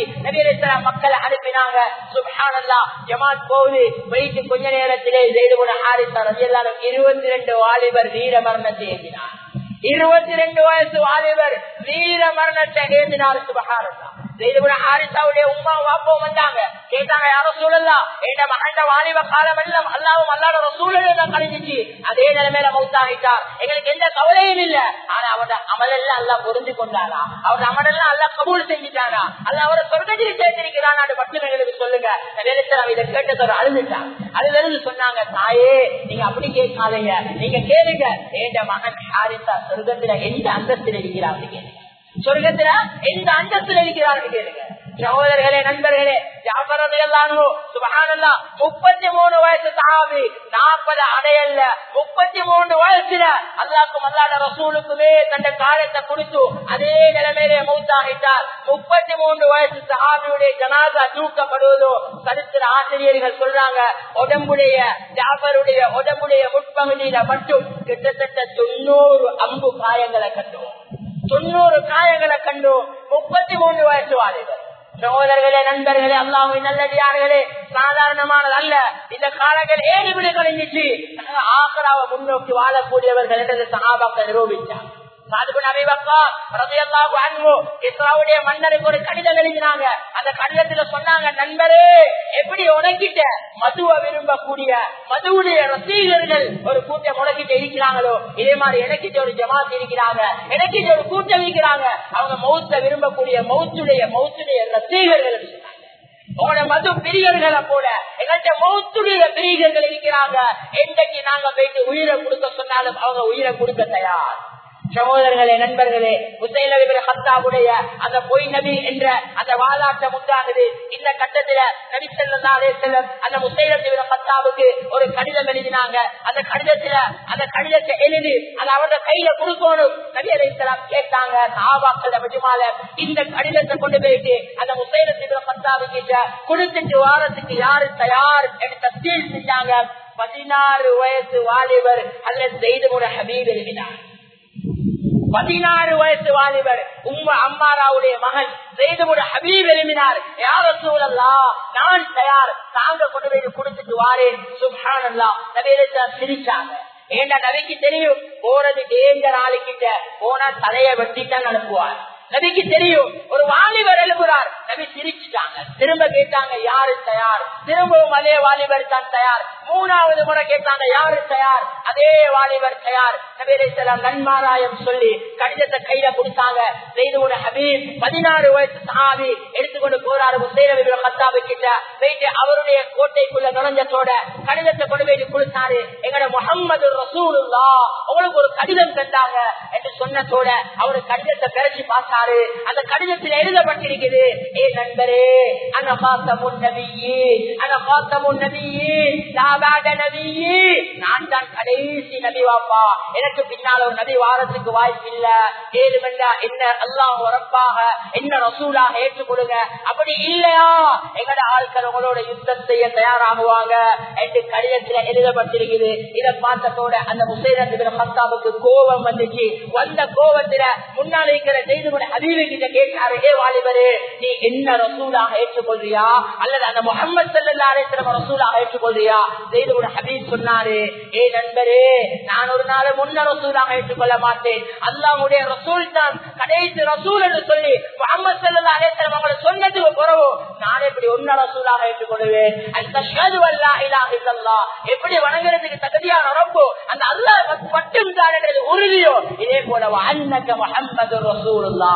மக்களை அனுப்பினாங்க. சுபஹானல்லா ஜமாத் போகுது. போயிட்டு கொஞ்ச நேரத்திலே செய்து கூட ஹாரிசா ரவி இருபத்தி ரெண்டு வாலிபர் வீர மரணத்தை எழுதினார் இருபத்தி ரெண்டு வயசு வாலிபர் வீர மரணத்தை எழுதினார் சுபஹானல்லா ஹாரிசாவுடைய உமா வாப்பம் வந்தாங்க. கேட்டாங்க யாரும் சூழலாம் என் மகண்ட வாலிப காலம் எல்லாம் அல்லாவும் அல்லாத சூழல் தான் கழிஞ்சிச்சு. அதே நிலைமையில மௌத்தாகிட்டார். எங்களுக்கு எந்த கவலையும் இல்ல. ஆனா அவரோட அமலெல்லாம் அல்லா பொருந்து கொண்டாரா? அவரோட அமலெல்லாம் அல்லா கபூல் செஞ்சுட்டாரா? அல்ல அவரை சொர்க்கத்தில் சேர்த்திருக்கிறான் அது மட்டும் எங்களுக்கு சொல்லுங்க வேலைத்தரம் இதை கேட்டதோட அழுதுட்டான். அதுல சொன்னாங்க தாயே நீங்க அப்படி கேட்காதீங்க. நீங்க கேளுங்க. என் மகன் ஹாரிசா சொர்க்கத்துல எந்த அந்தஸ்தில் இருக்கிறார்? அப்படின்னு சொர்க்கத்துல எந்த அந்தஸ்தில் இருக்கிறார்கள் கேளுங்க. சகோதரர்களே நண்பர்களே முப்பத்தி மூணு வயசு சஹாபி நாற்பது அடையல்ல முப்பத்தி மூணு வயசுல அல்லாக்கும் அல்லாத ரசூலுக்குமே தந்த காலத்தை கொடுத்து அதே நிலைமையிலே மூத்தாகிட்டார். முப்பத்தி மூன்று வயசு சஹாபியுடைய ஜனாதா தூக்கப்படுவதோ சரித்திர ஆசிரியர்கள் சொல்றாங்க உடம்புடைய ஜாபருடைய உடம்புடைய முற்பகுதியில மட்டும் கிட்டத்தட்ட தொண்ணூறு அம்பு காயங்களை கட்டுவோம். தொண்ணூறு காயங்களை கண்டோம் முப்பத்தி மூன்று வயசு வாலிபர் சகோதரர்களே நண்பர்களே அல்லாஹின் நல்லடியார்களே சாதாரணமானது அல்ல. இந்த காலங்கள் ஏறிவிடு விடு கழிஞ்சிச்சு ஆக்கராவை முன்னோக்கி வாழக்கூடியவர்கள் என்றது சகாபாக்க நிரூபித்தார் மன்னருக்கு ஒரு கடிதம் எழுதினாங்க. அந்த கடிதத்துல சொன்னாங்க நண்பரே எப்படி உனக்கிட்ட மதுவை விரும்பக்கூடிய மதுவுடைய ரசிகர்கள் ஒரு கூட்டம் உனக்கிட்ட இருக்கிறாங்களோ? இதே மாதிரி எனக்கிட்ட ஒரு ஜமாத் இருக்கிறாங்க. எனக்கிட்ட ஒரு கூட்டம் இருக்கிறாங்க. அவங்க மௌத்த விரும்பக்கூடிய மௌத்துடைய மௌத்துடைய ரசிகர்கள். உங்களோட மது பிரியர்களை போல எங்கள்கிட்ட மௌத்துடைய பிரியர்கள் இருக்கிறாங்க. என்றைக்கு நாங்க போயிட்டு உயிரை கொடுக்க சொன்னாலும் அவங்க உயிரை கொடுக்க தயார். சகோதரர்களே நண்பர்களே ஹத்தாவுடைய அந்த பொய் நபி என்ற அந்த வாதாட்டம் உண்டானது இந்த கட்டத்துல நபி செல்லம் அந்த முசைலத்திவிர ஹத்தாவுக்கு ஒரு கடிதம் எழுதினாங்க. அந்த கடிதத்துல அந்த கடிதத்தை எழுதி அதை அவரோட கையில கொடுக்கணும் நபி அலைசலாம் கேட்டாங்க. சாபாக்கள் மஜுமால இந்த கடிதத்தை கொண்டு போயிட்டு அந்த முசைலத்திவிர ஹத்தாவு கிட்ட கொடுத்துட்டு வாரத்துக்கு யாரு தயார் என்று தஸ்தீல் செஞ்சாங்க. பதினாறு வயசு வாலிபர் அல்லது செய்து முறை ஹபீப் எழுதினார் பதினாறு வயசு வாலிபர் உம்ம அம்மாராவுடைய மகன் செய்தமுடைய ஹபீப் எழுப்பினார். யார சூழல்லா நான் தயார். தாங்க கொண்டு போய் கொடுத்துட்டு வாரேன். சுஹானல்லா நபீரத்தா சிரிச்சாங்க. ஏண்டா நபிக்கு தெரியும்? போறது டேஞ்சர் ஆளுக்கிட்ட. போனா தலையை வெட்டித்தான் அனுப்புவார். நபிக்கு தெரியும். ஒரு வாலிபர் எழுப்புறார். நபி சிரிச்சுட்டாங்க. திரும்ப கேட்டாங்க யாரு தயார்? திரும்பவும் அதே வாலிபர் தான் தயார். மூணாவது முறை கேட்டாங்க யாரு தயார்? அதே வாலிபர் தயார். நபீரேசலாம் நன்மாராயம் சொல்லி கடிதத்தை கையில கொடுத்தாங்க. செய்து ஹபீப் பதினாறு வயசு சாவி எடுத்துக்கொண்டு போறாரு முசைரவி கத்தாபு கிட்ட. வைத்து அவருடைய கோட்டைக்குள்ள நுழைஞ்சத்தோட கடிதத்தை கொண்டு போயிட்டு கொடுத்தாரு. எங்கட முகம்மது ரசூலுல்லா உங்களுக்கு ஒரு கடிதம் தந்தாங்க என்று சொன்னதோட அவரு கடிதத்தை பிறச்சு பார்த்தாரு அந்த கடிதத்தில் எழுதப்பட்டிருக்குது. ஏ நண்பரே அந்த பாத்தமுன் நபியே அந்த பாத்தமுன் நபியே தாபாட நபியே நான் தான் கடைசி நபி வாப்பா. எனக்கு பின்னால் ஒரு நபி வாரத்துக்கு வாய்ப்பு இல்ல ஏழுமெண்டா என்ன எல்லாம் உறப்பாக என்ன ரசூலாக ஏற்றுக்கொடுங்க அப்படி இல்லையா? எங்கட ஆட்கள் உங்களோட யுத்தம் செய்ய தயாராகுவாங்க. என்று கடிதத்தில் எழுதப்பட்டிருக்குது. இதை பார்த்ததோட அந்த முசைரத்துக்கு கோபம் வந்துச்சு. வந்த கோபத்துல முன்னாள் இருக்கிற செய்து கூட கிட்ட கேட்டாரு ஏ வாலிபரு நீ என்ன ரசூலாக ஏற்றுக்கொள்றியா? அல்லது அந்த முகமது சல்லாரே ரசூலாக ஏற்றுக்கொள்றியா? செய்து கூட ஹபீப் சொன்னாரு ஏ நண்பரே நான் ஒரு நாள் முன்ன ரசூலாக ஏற்றுக்கொள்ள மாட்டேன். அல்லாவுடைய ரசூல் தான் கடைசி ரசூல் என்று சொல்லி முகமது சல்லா அலேஸ்வரம் அவங்களை சொன்னதுக்கு பிறகு நான் எப்படி ஒன்ன ரசூலாக ஏற்றுக்கொள்வேன். அந்த எப்படி வணங்குறதுக்கு தகுதியான ரப்போ அந்த அல்லாஹ் மட்டும் தான் என்றது உறுதியோ? இதே போல அன்னக்க முகமது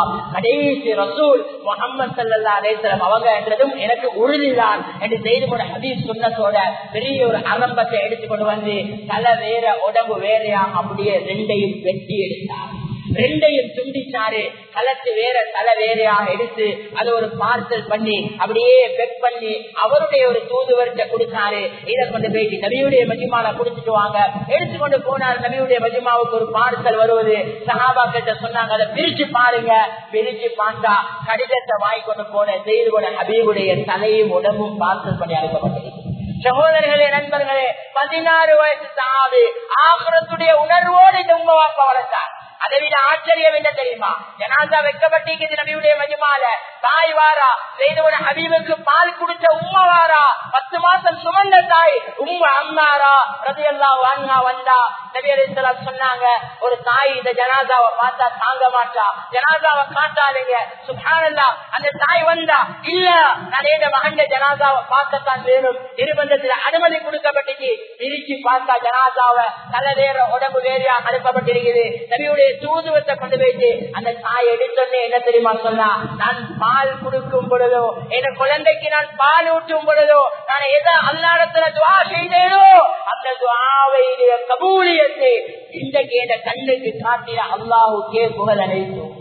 ரசூலுல்லா கடைசி ரசூல் முகமது சல்லா அலேஸ்வரம் அவங்க என்றதும் எனக்கு உறுதிதான் என்று செய்து கூட ஹதீஸ் சொன்னதோட பெரிய ஒரு ஆரம்பத்தை எடுத்துக்கொண்டு வந்து தலை வேற உடம்பு வேறையா அப்படியே ரெண்டையும் வெட்டி எடுத்தார். ரெண்டையும் துண்டிச்சாரு. கலத்து வேற தலை வேறையாக எடுத்து அதை ஒரு பார்சல் பண்ணி அப்படியே பெக் பண்ணி அவருடைய ஒரு தூதுவர்கிட்ட கொடுத்தாரு. இதை கொண்டு போயிட்டு நபியுடைய மஜிமால கொடுத்துட்டு வாங்க. எடுத்துக்கொண்டு போனார். நபியுடைய மஜிமாவுக்கு ஒரு பார்சல் வருவது. சஹாபா கிட்ட சொன்னாங்க அதை பிரிச்சு பாருங்க. பிரிச்சு பார்த்தா கடிதத்தை வாங்கி கொண்டு போன செய்து கொண்ட ஹபீபுடைய தலையும் உடம்பும் பார்சல் பண்ணி அனுப்பப்பட்டது. சகோதரர்களே நண்பர்களே பதினாறு வயசு சாது ஆகுரத்துடைய உணர்வோடு இந்த உங்க வாப்பா வளர்த்தார். அதை விட ஆச்சரியம் என்ன தெரியுமா? ஜனாதா வைக்கப்பட்டிருக்கிறது நபியுடைய மஜமால. தாய் வாரா செய்தவன ஹபீபுக்கு பால் குடிச்ச உம்மா வாரா பத்து மாசம் சுமந்த தாய் உம்மா அம்மாரா ரதி எல்லாம் வாங்கா வந்தா. நபி அலிஸ்லாம் சொன்னாங்க ஒரு தாய் இந்த ஜனாதாவை பார்த்தா தாங்க மாட்டா. ஜனாதாவை காட்டாதீங்க. சுபானல்லா அந்த தாய் வந்தா இல்ல நான் என் மகன் ஜனாதாவை பார்க்கத்தான் வேணும். நிர்பந்தத்துல அனுமதி கொடுக்கப்பட்டுச்சு. பிரிச்சு பார்த்தா ஜனாதாவை தலை நேர உடம்பு வேறையா அனுப்பப்பட்டிருக்குது நபியுடைய தூதுவத்தை கொண்டு போயிட்டு அந்த தாய் எடுத்தோன்னே என்ன தெரியுமா சொன்னா நான் பால் கொடுக்கும் பொழுதோ என் குழந்தைக்கு நான் பால் ஊட்டும் பொழுதோ நான் எதை அல்லாடத்துல துவா செய்தேனோ அந்த துவாவை கபூலிய கபூலியத்தை இன்றைக்கு என் கண்ணுக்கு காட்டிய அல்லாவுக்கே புகழ் அனைத்தும்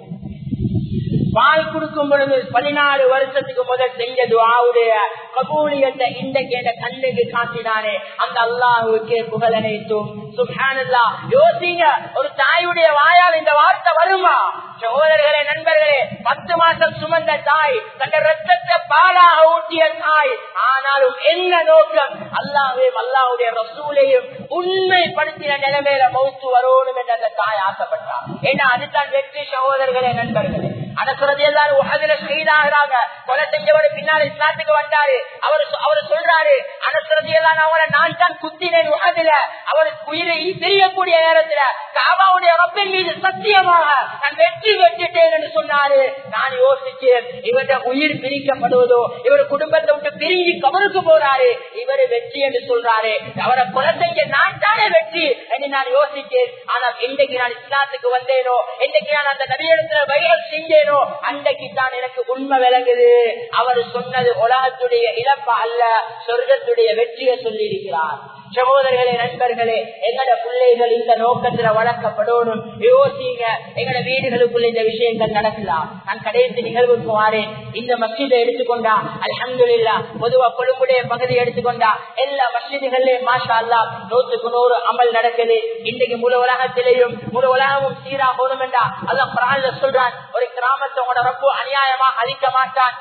பால் கொடுக்கும் பொழுது பதினாலு வருஷத்துக்கு முதல் செஞ்ச துவாவுடைய கபூலியத்தை இந்த கேட்ட கண்ணுக்கு காட்டினாரே அந்த அல்லாஹுக்கே புகழ் அனைத்தும் சுஹானல்லா யோசிங்க ஒரு தாயுடைய வாயால் இந்த வார்த்தை வருமா? சகோதரர்களே நண்பர்களே பத்து மாசம் சுமந்த தாய் தன் ரத்தத்தை பாலாக ஊட்டிய தாய் ஆனாலும் என்ன நோக்கம்? அல்லாவே அல்லாவுடைய ரசூலையும் உண்மைப்படுத்தின நிலைமையில மௌத்து வரணும் என்று அந்த தாய் ஆசைப்பட்டார். ஏன்னா அதுதான் வெற்றி சகோதரர்களே நண்பர்களே. அடக்குறது எல்லாரும் உலகில செய்தாகிறாங்க. கொலை செஞ்சவர் பின்னால் இஸ்லாத்துக்கு வந்தாரு. அவர் அவர் சொல்றாரு அடக்குறது எல்லாம் அவரை நான் தான் குத்தினேன் உலகில அவர் உயிரை தெரியக்கூடிய நேரத்துல காபாவுடைய ரப்பின் மீது சத்தியமாக நான் வெற்றி பெற்றுட்டேன் என்று சொன்னாரு. நான் யோசிச்சேன் இவருடைய உயிர் பிரிக்கப்படுவதோ இவர் குடும்பத்தை விட்டு பிரிஞ்சு கவருக்கு போறாரு இவர் வெற்றி என்று சொல்றாரு. அவரை குழந்தைக்கு நான் தானே வெற்றி என்று நான் யோசிச்சேன் ஆனால் இன்றைக்கு நான் இஸ்லாத்துக்கு வந்தேனோ இன்றைக்கு நான் அந்த நபியிடத்துல வழிகள் செஞ்சேனோ அன்றைக்கு தான் எனக்கு உண்மை விளங்குது. அவர் சொன்னது உலகத்துடைய இழப்பா அல்ல சொர்க்கத்துடைய வெற்றியை சொல்லி இருக்கிறார் சகோதரர்களே நண்பர்களே எங்கட பிள்ளைகள் இந்த நோக்கத்துல வளர்க்கப்படணும். யோசிங்க எங்கட வீடுகளுக்குள்ள இந்த விஷயங்கள் நடக்கலாம். நான் கடைசி நிகழ்வுக்கு வாரேன். இந்த மஸ்ஜிதை எடுத்துக்கொண்டா? அலமதுல்லா பொதுவா கொழும்புடைய பகுதி எடுத்துக்கொண்டா? எல்லா மஸ்ஜிதுகள்லயும் மாஷா அல்லா நூத்துக்கு நூறு அமல் நடக்குது. இன்றைக்கு முழு உலகத்திலேயும் முழு உலகமும் சீரா போதும் என்றா அதான் பிரான்ல சொல்றான். ஒரு கிராமத்தை உங்களோட ரொம்ப அநியாயமா அழிக்க மாட்டான்.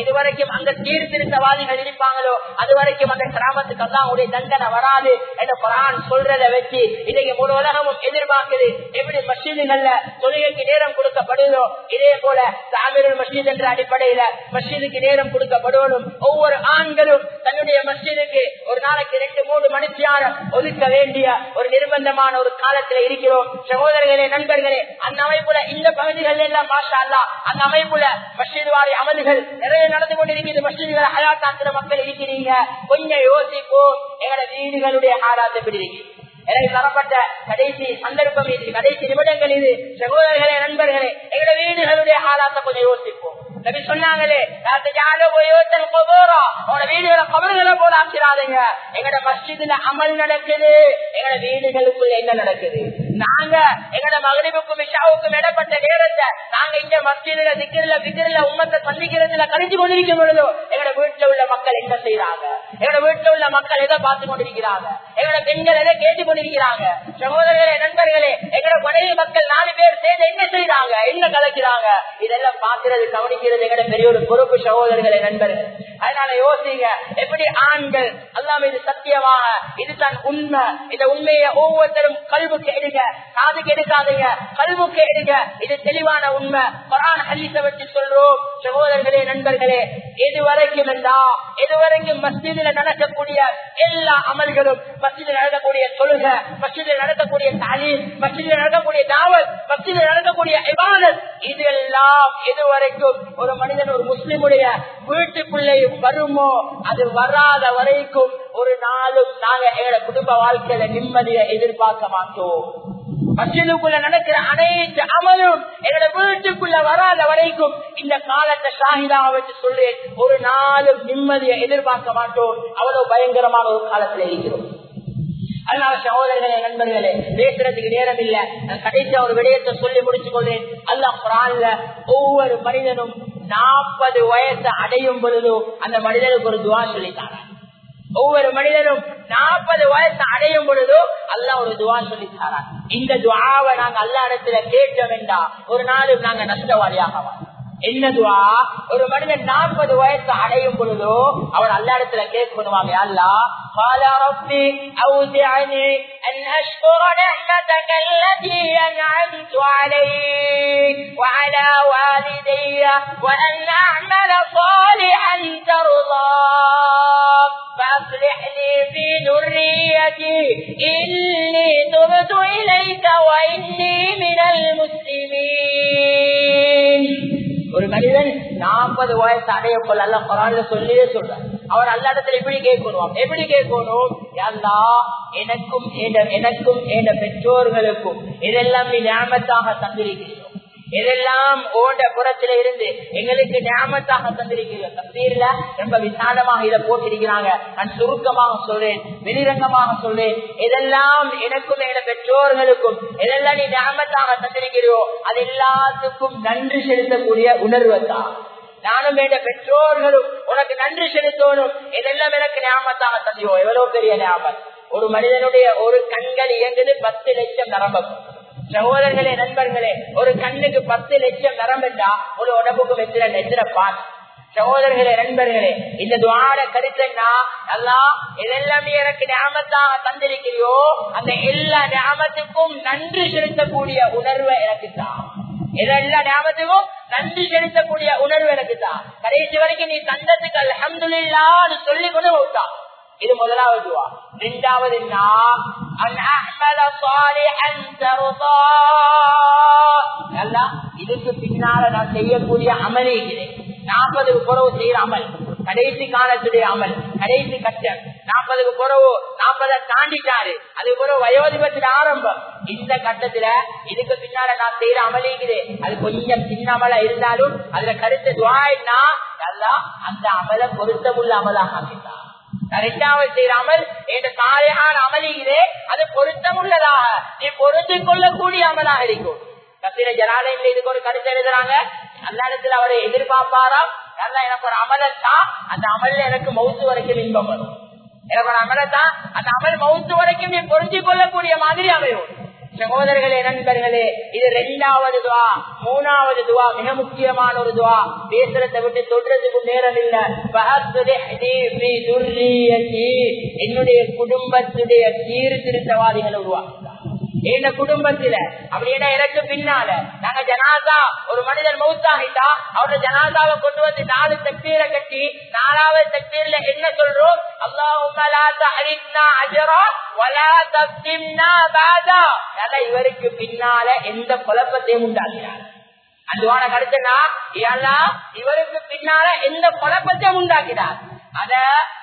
இதுவரைக்கும் அங்க தீர்த்திருத்தவாதிகள் இருப்பாங்களோ? அது வரைக்கும் அந்த கிராம எல்லாம் அல்லாவுடைய தண்டனை வராது என்று குரான் சொல்றதை வச்சு இன்னைக்கு முழு உலகமும் எதிர்பார்க்குது. எப்படி மசீதுகள்ல தொழுகைக்கு நேரம் கொடுக்கப்படுதோ இதே போல தாமிரல் மசீத் என்ற அடிப்படையில மசீதுக்கு நேரம் கொடுக்கப்படுவதும் ஒவ்வொரு ஆண்களும் தன்னுடைய மசீதுக்கு ஒரு நாளைக்கு ரெண்டு மூணு மணித்தியாரம் ஒதுக்க வேண்டிய ஒரு நிர்பந்தமான ஒரு காலத்துல இருக்கிறோம். சகோதரர்களே நண்பர்களே அந்த அமைப்புல இந்த பகுதிகள் எல்லாம் மாஷா அல்லா அந்த அமைப்புல மசீது வாரி அமல்கள் நிறைய நடந்து கொண்டிருக்கிறது மசீதுகளை ஹயாத்தாக்குற மக்கள் இருக்கிறீங்க. கொஞ்சம் யோசிப்போம் எங்களோட வீடுகளுடைய ஆராத்த பிடிங்க எனக்கு தரப்பட்ட கடைசி சந்தர்ப்பம் இது கடைசி நிமிடங்கள் இது. சகோதரர்களே நண்பர்களே எங்களோட வீடுகளுடைய ஆளாத்த கொஞ்சம் யோசிப்போம். நபி சொன்னாங்களே வீடுகளை எங்கட மஸ்ஜிதுல அமல் நடக்குது. எங்கட வீடுகளுக்குள்ள என்ன நடக்குது? நாங்க எங்கட மகரிபுக்கும் இஷாவுக்கும் இடப்பட்ட நேரத்தை நாங்க இங்க மத்தியில திக்கிரில விக்கிரில உம்மத்தை சந்திக்கிறதுல கழிச்சு கொண்டிருக்கும் பொழுதோ எங்கட வீட்டுல உள்ள மக்கள் என்ன செய்யறாங்க எங்கட வீட்டுல உள்ள மக்கள் எதை பார்த்து கொண்டிருக்கிறாங்க? எங்கட பெண்கள் எதை கேட்டு கொண்டிருக்கிறாங்க? சகோதரர்களே நண்பர்களே எங்கட மனைவி மக்கள் நாலு பேர் சேர்ந்து என்ன செய்யறாங்க என்ன கலைக்கிறாங்க? இதெல்லாம் பாக்குறது கவனிக்கிறது எங்கட பெரிய ஒரு பொறுப்பு சகோதரர்களே நண்பர்கள். அதனால யோசிங்க எப்படி ஆண்கள் எல்லாம் இது சத்தியமாக இதுதான் உண்மை. இந்த உண்மையை ஒவ்வொருத்தரும் கல்வி கேடுங்க எடுங்க காதுக்கு எடுக்காதீங்க கல்வுக்கு எடுங்க. இது தெளிவான உண்மை. கொரான் ஹலீச வச்சு சொல்றோம். சகோதரர்களே நண்பர்களே எது வரைக்கும் என்றா எது வரைக்கும் மஸ்ஜிதில் நடக்கக்கூடிய எல்லா அமல்களும் மஸ்ஜிதில் நடக்கக்கூடிய தொழுக மஸ்ஜிதில் நடக்கக்கூடிய தாலீம் மஸ்ஜிதில் நடக்கக்கூடிய தாவல் மஸ்ஜிதில் நடக்கக்கூடிய இபாதத் இது எல்லாம் எது வரைக்கும் ஒரு மனிதன் ஒரு முஸ்லிமுடைய வீட்டுக்குள்ளே வருமோ அது வராத வரைக்கும் ஒரு நாளும் நாங்க எங்களோட குடும்ப வாழ்க்கையில நிம்மதியை எதிர்பார்க்க மாட்டோம். மசிதுக்குள்ள நடக்கிற அனைத்து அமலும் எங்களோட வீட்டுக்குள்ள வராத வரைக்கும் இந்த காலத்தை ஷாஹிதாக வச்சு சொல்றேன் ஒரு நாளும் நிம்மதியை எதிர்பார்க்க மாட்டோம். அவ்வளவு பயங்கரமான ஒரு காலத்துல இருக்கிறோம். அதனால சகோதரர்களே நண்பர்களே பேசுறதுக்கு நேரம் இல்ல நான் கடைசியா ஒரு விடயத்தை சொல்லி முடிச்சு கொள்றேன் அல்லாஹ் குரான்ல ஒவ்வொரு மனிதனும் நாற்பது வயசு அடையும் பொழுதோ அந்த மனிதனுக்கு ஒரு துவா சொல்லித்தாங்க ஒவ்வொரு மனிதனும் நாற்பது வயசு அடையும் பொழுதோ அல்லா ஒரு துவா சொல்லித்தாரா இந்த துவாவை நாங்க அல்லா இடத்துல கேட்டோம் என்றா ஒரு நாளும் நாங்க நஷ்டவாதியாக என்னதுவா ஒரு மனிதன் நாற்பது வயசு அடையும் பொழுதோ அவர் அல்ல இடத்துல கேட்கணுவாங்க அல்லா قال ربي أوزعني أن أشكر نعمتك التي أنعمت علي وعلى والدي وأن أعمل صالحا ترضاه فأصلح لي في ذريتي إني تبت إليك وإني من المسلمين ஒரு மனிதன் நாற்பது வயசு அடைய போல அல்ல குரான்ல சொல்லியே சொல்றார் அவர் அல்ல இடத்துல எப்படி கேட்கணும் எப்படி கேட்கணும் அல்லா எனக்கும் எனக்கும் என் பெற்றோர்களுக்கும் இதெல்லாம் நீ ஞாபகத்தாக தந்திருக்கிறோம் இதெல்லாம் ஓண்ட புறத்தில இருந்து எங்களுக்கு ஞாபகத்தாக தந்திருக்கிறீர்கள். தப்பீர்ல ரொம்ப விசாலமாக இதை போட்டிருக்கிறாங்க. நான் சுருக்கமாக சொல்றேன் வெளிரங்கமாக சொல்றேன். இதெல்லாம் எனக்கும் என பெற்றோர்களுக்கும் இதெல்லாம் நீ ஞாபகத்தாக தந்திருக்கிறோ அது எல்லாத்துக்கும் நன்றி செலுத்தக்கூடிய உணர்வு தான் நானும் வேண்ட பெற்றோர்களும் உனக்கு நன்றி செலுத்தணும். இதெல்லாம் எனக்கு ஞாபகத்தாக தந்தியோ எவ்வளவு பெரிய ஞாபகம் ஒரு மனிதனுடைய ஒரு கண்கள் இயங்குது பத்து லட்சம் நரம்பு சகோதரர்களே நண்பர்களே ஒரு கண்ணுக்கு பத்து லட்சம் நரம்புண்டா ஒரு உடம்புக்கு எத்தனை எத்தனை பான் சகோதரர்களே நண்பர்களே இந்த துவார கருத்துன்னா அல்லா இதெல்லாம் எனக்கு ஞாபகத்தாக தந்திருக்கிறியோ அந்த எல்லா ஞாபகத்துக்கும் நன்றி செலுத்தக்கூடிய உணர்வை எனக்கு தான் இதெல்லாம் ஞாபகத்துக்கும் நன்றி செலுத்தக்கூடிய உணர்வு எனக்கு தான் கடைசி வரைக்கும் நீ தந்ததுக்கு அலமதுல்லான்னு சொல்லி கொண்டு விட்டா இது முதலாவது துவா. இரண்டாவது இதுக்கு பின்னால நான் செய்யக்கூடிய அமலே இல்லை நாற்பதுக்கு குறவு செய்யற அமல். கடைசி காலத்துடைய அமல். கடைசி கட்டம். நாற்பதுக்கு குறவு நாற்பதை தாண்டிட்டாரு. அதுக்கு பிறகு வயோதிபத்துல ஆரம்பம். இந்த கட்டத்துல இதுக்கு பின்னால நான் செய்யற அமலிக்கிறேன் அது கொஞ்சம் சின்ன அமலா இருந்தாலும் அதுல கருத்து துவாயினா நல்லா அந்த அமலை பொருத்தமுள்ள அமலாக அமைத்தார் இரண்டாவது செய்யாமல் என்ற தாயான அமலிகிறே அது பொருத்தமுள்ளதாக. நீ பொருந்தி கொள்ளக்கூடிய அமலாக இருக்கும். கத்திர ஜனாலயம் இதுக்கு ஒரு கருத்து எழுதுறாங்க. அந்த இடத்துல அவரை எதிர்பார்ப்பாராம். நல்லா எனக்கு ஒரு அமலத்தான் அந்த அமல்ல எனக்கு மவுத்து வரைக்கும் இன்பம் வரும். எனக்கு ஒரு அமலத்தான் அந்த அமல் மவுத்து வரைக்கும் நீ பொருந்தி கொள்ளக்கூடிய மாதிரி அமையும். சகோதரர்களே நண்பர்களே இது ரெண்டாவது துவா மூணாவது துவா மிக முக்கியமான ஒரு துவா. பேசுறதை விட்டு தொடுறதுக்கு நேரம் இல்ல என்னுடைய குடும்பத்துடைய சீர்திருத்தவாதிகள் உருவா. எங்க குடும்பத்துல. அப்படின்னா எனக்கு பின்னால. நாங்க ஜனாதா ஒரு மனிதன் மௌத்தாகிட்டா அவரோட ஜனாதாவை கொண்டு வந்து நாலு தக்பீரை கட்டி நாலாவது தக்பீர்ல என்ன சொல்றோம்? அல்லாஹ் இவருக்கு பின்னால எந்த குழப்பத்தையும் உண்டாகிறார் அதுவான கருத்துனா இவருக்கு பின்னால எந்த குழப்பத்தையும் உண்டாக்கினார்? அத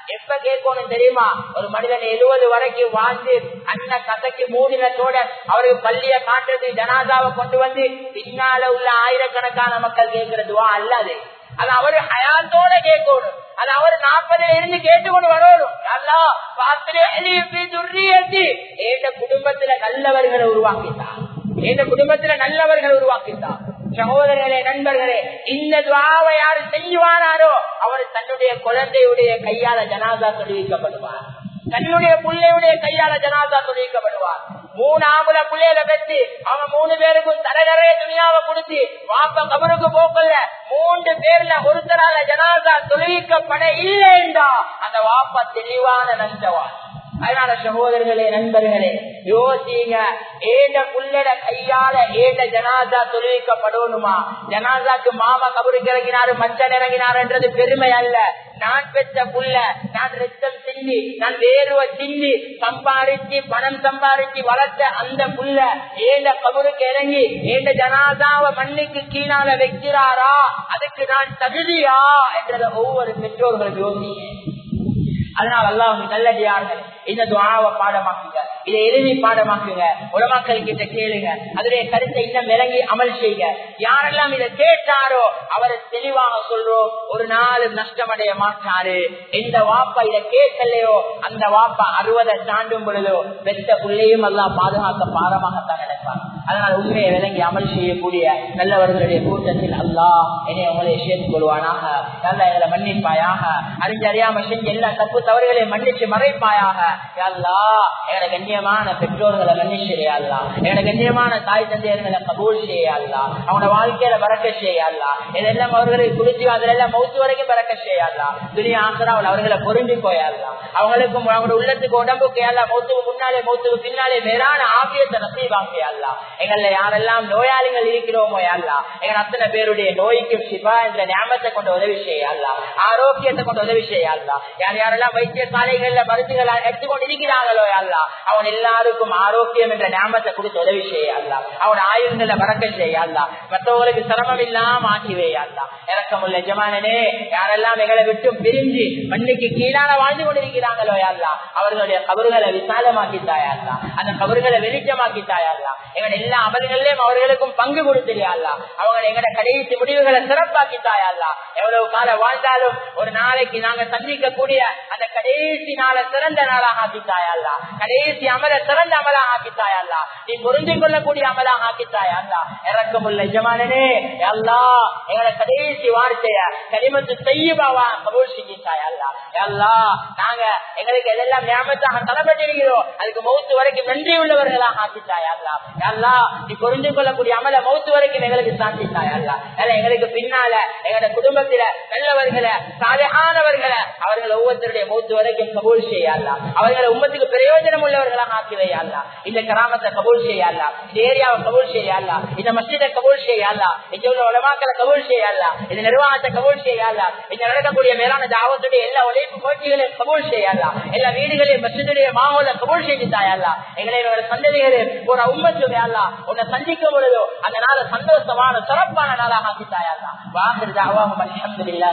எப்ப கேட்கணும் தெரியுமா? ஒரு மனிதன் எழுபது வரைக்கும் வாழ்ந்து அந்த கதைக்கு மூடினத்தோட அவருக்கு பள்ளிய காட்டுறது ஜனாதாவை கொண்டு வந்து பின்னால உள்ள ஆயிரக்கணக்கான மக்கள் கேட்கறதுவா அல்லது அது. அவரு அயாத்தோட கேட்கணும். அது அவர் நாற்பதுல இருந்து கேட்டுக்கொண்டு வரணும். அல்லா எந்த குடும்பத்துல நல்லவர்களை உருவாக்கிட்டார். என் குடும்பத்துல நல்லவர்களை உருவாக்கிட்டார். சகோதரர்களே நண்பர்களே இந்த துவாவை யாரு செஞ்சுவானாரோ அவர் தன்னுடைய குழந்தையுடைய கையால ஜனாதா தொழிவிக்கப்படுவார். தன்னுடைய பிள்ளையுடைய கையால ஜனாதா தொழிவிக்கப்படுவார். மூணு ஆம்புல பிள்ளையில பெற்று அவங்க மூணு பேருக்கும் தலைநறைய துணியாவை கொடுத்து வாப்ப கபருக்கு போக்கல மூன்று பேர்ல ஒருத்தரால ஜனாதா தொழிவிக்கப்பட என்றா அந்த வாப்பா தெளிவான நஞ்சவான் அதனால சகோதரர்களே நண்பர்களே யோசிங்க. ஏண்ட புல்லட கையால ஏண்ட ஜனாதா தொழிலிக்கப்படணுமா ஜனாதாக்கு மாமா கபருக்கு இறங்கினாரு மச்சன் இறங்கினாருன்றது பெருமை அல்ல. நான் பெற்ற புள்ள நான் ரத்தம் சிந்தி நான் வேர்வ சிந்தி சம்பாரிச்சு பணம் சம்பாரிச்சு வளர்த்த அந்த புள்ள ஏண்ட கபருக்கு இறங்கி ஏண்ட ஜனாதாவை மண்ணுக்கு கீழால வைக்கிறாரா? அதுக்கு நான் தகுதியா? என்றத ஒவ்வொரு பெற்றோர்கள் யோசிங்க. அதனால அல்லாஹ் நல்லடியார்கள் இந்த துவாவை பாடமாக்குங்க இதை எளிமை பாடமாக்குங்க. உலமாக்கள் கிட்ட கேளுங்க. அதனுடைய கருத்தை இன்னும் விளங்கி அமல் செய்யுங்க யாரெல்லாம் இதை கேட்டாரோ அவரை தெளிவாக சொல்றோம் ஒரு நாள் நஷ்டமடைய மாட்டாரு. எந்த வாப்பா இதை கேட்கலையோ அந்த வாப்பா அறுபதை தாண்டும் பொழுதோ பெத்த பிள்ளையும் எல்லாம் பாதுகாக்க பாரமாகத்தான் நடக்கும் அதனால் உண்மையை விளங்கி அமல் செய்யக்கூடிய நல்லவர்களுடைய கூட்டத்தில் அல்லாஹ் என்னை உங்களை சேர்த்துக் கொள்வானாக. நல்ல எங்களை மன்னிப்பாயாக? அறிஞ்சறியாம செஞ்ச எல்லா தப்பு தவறுகளையும் மன்னிச்சு மறைப்பாயாக? அல்லா எங்களை கண்ணியமான பெற்றோர்களை மன்னிச்சிடையா என்னோட கண்ணியமான தாய் தந்தையர்களை கபூல் செய்யல்லா அவனோட வாழ்க்கையில பறக்க செய்யல்லா இதெல்லாம் அவர்களை குளிச்சு அதெல்லாம் மௌத்து வரைக்கும் பறக்க செய்யல்லா துணியா ஆசராவில் அவர்களை பொருந்தி போயல்லா அவங்களுக்கும் அவங்களோட உள்ளத்துக்கு உடம்புக்கு எல்லாம் மௌத்துக்கு முன்னாலே மௌத்துக்கு பின்னாலே மேலான ஆபியத்தை நசீவாங்க அல்லா எங்கள யாரெல்லாம் நோயாளிகள் இருக்கிறோமோ அல்லா எங்கள் அத்தனை பேருடைய நோய்க்கும் சிவா என்ற ஞாபகத்தை கொண்டு உதவி செய்யல்லா ஆரோக்கியத்தை கொண்டு உதவி செய்யல்லா யார் யாரெல்லாம் வைத்திய சாலைகள்ல மருந்துகள் எடுத்துக்கொண்டு இருக்கிறாங்களோ அல்லா அவன் எல்லாருக்கும் ஆரோக்கியம் என்ற ஞாபகத்தை கொடுத்து உதவி செய்யல்லா அவன் ஆயுதங்களை மறக்க செய்யல்லா மற்றவங்களுக்கு சிரமம் இல்லாம ஆக்கிவே அல்லா. இறக்கமுள்ள ஜமானனே யாரெல்லாம் எங்களை விட்டு பிரிஞ்சு மண்ணுக்கு கீழான வாழ்ந்து கொண்டிருக்கிறாங்களோ அல்லா அவர்களுடைய கபறுகளை விசாலமாக்கி தாயல்லா அந்த கபறுகளை வெளிச்சமாக்கி தாயல்லா எங்கள் எல்லா அமல்களிலும் அவர்களுக்கும் பங்கு கொடுத்துறியாள்லா அவங்க எங்களை கடைசி முடிவுகளை சிறப்பாக்கி தாயல்லா எவ்வளவு காலம் வாழ்ந்தாலும் ஒரு நாளைக்கு நாங்க சந்திக்கக்கூடிய அந்த கடைசி நாளை சிறந்த நாளாக ஆக்கித்தாயல்லா கடைசி அமல சிறந்த ஆக்கிட்டாயா அல்லா நீ புரிந்து கொள்ளக்கூடிய அமலாக ஆக்கித்தாயல்லா இறக்கமுள்ள எஜமானனே எல்லா எங்களோட கடைசி வார்த்தைய கனிமத்து செய்யுபாவா கபூல் செஞ்சித்தாயல்லா எல்லா நாங்க எங்களுக்கு எதெல்லாம் ஞாபகத்தாக தலைப்பட்டிருக்கிறோம் அதுக்கு மௌத்து வரைக்கும் நன்றி உள்ளவர்களாக ஆக்கித்தாயல்லா எல்லா நீ புரிந்து கொள்ளக்கூடிய அமல மௌத்து வரைக்கும் எங்களுக்கு சாந்தித்தாயல்லா எங்களுக்கு பின்னால எங்களோட குடும்பத்தில நல்லவர்களை சாதகானவர்களை அவர்கள் ஒவ்வொருத்தருடைய மௌத்து வரைக்கும் கபூல் செய்யலாம் அவர்களை உம்மத்துக்கு பிரயோஜனம் உள்ளவர்கள் உள்ளவர்களாக ஆக்கி வையலாம் இந்த கிராமத்தை கபூல் செய்யலாம் இந்த ஏரியாவை கபூல் செய்யலாம் இந்த மஸ்ஜிதை கபூல் செய்யலாம் இங்க உள்ள உலமாக்களை கபூல் செய்யலாம் இந்த நிர்வாகத்தை கபூல் செய்யலாம் இங்க நடக்கக்கூடிய மேலான தாவத்துடைய எல்லா உழைப்பு கோட்சிகளையும் கபூல் செய்யலாம் எல்லா வீடுகளையும் மஸ்ஜிதுடைய மாவோல கபூல் செய்து தாயலாம் எங்களை சந்ததிகளே ஒரு உம்மத்து வேலாம் உன்னை சந்திக்கும் பொழுதோ அந்த நாள சந்தோஷமான சிறப்பான நாளாக ஆக்கி தாயலாம் வாங்குறது அவாவும் அலமதுல்லா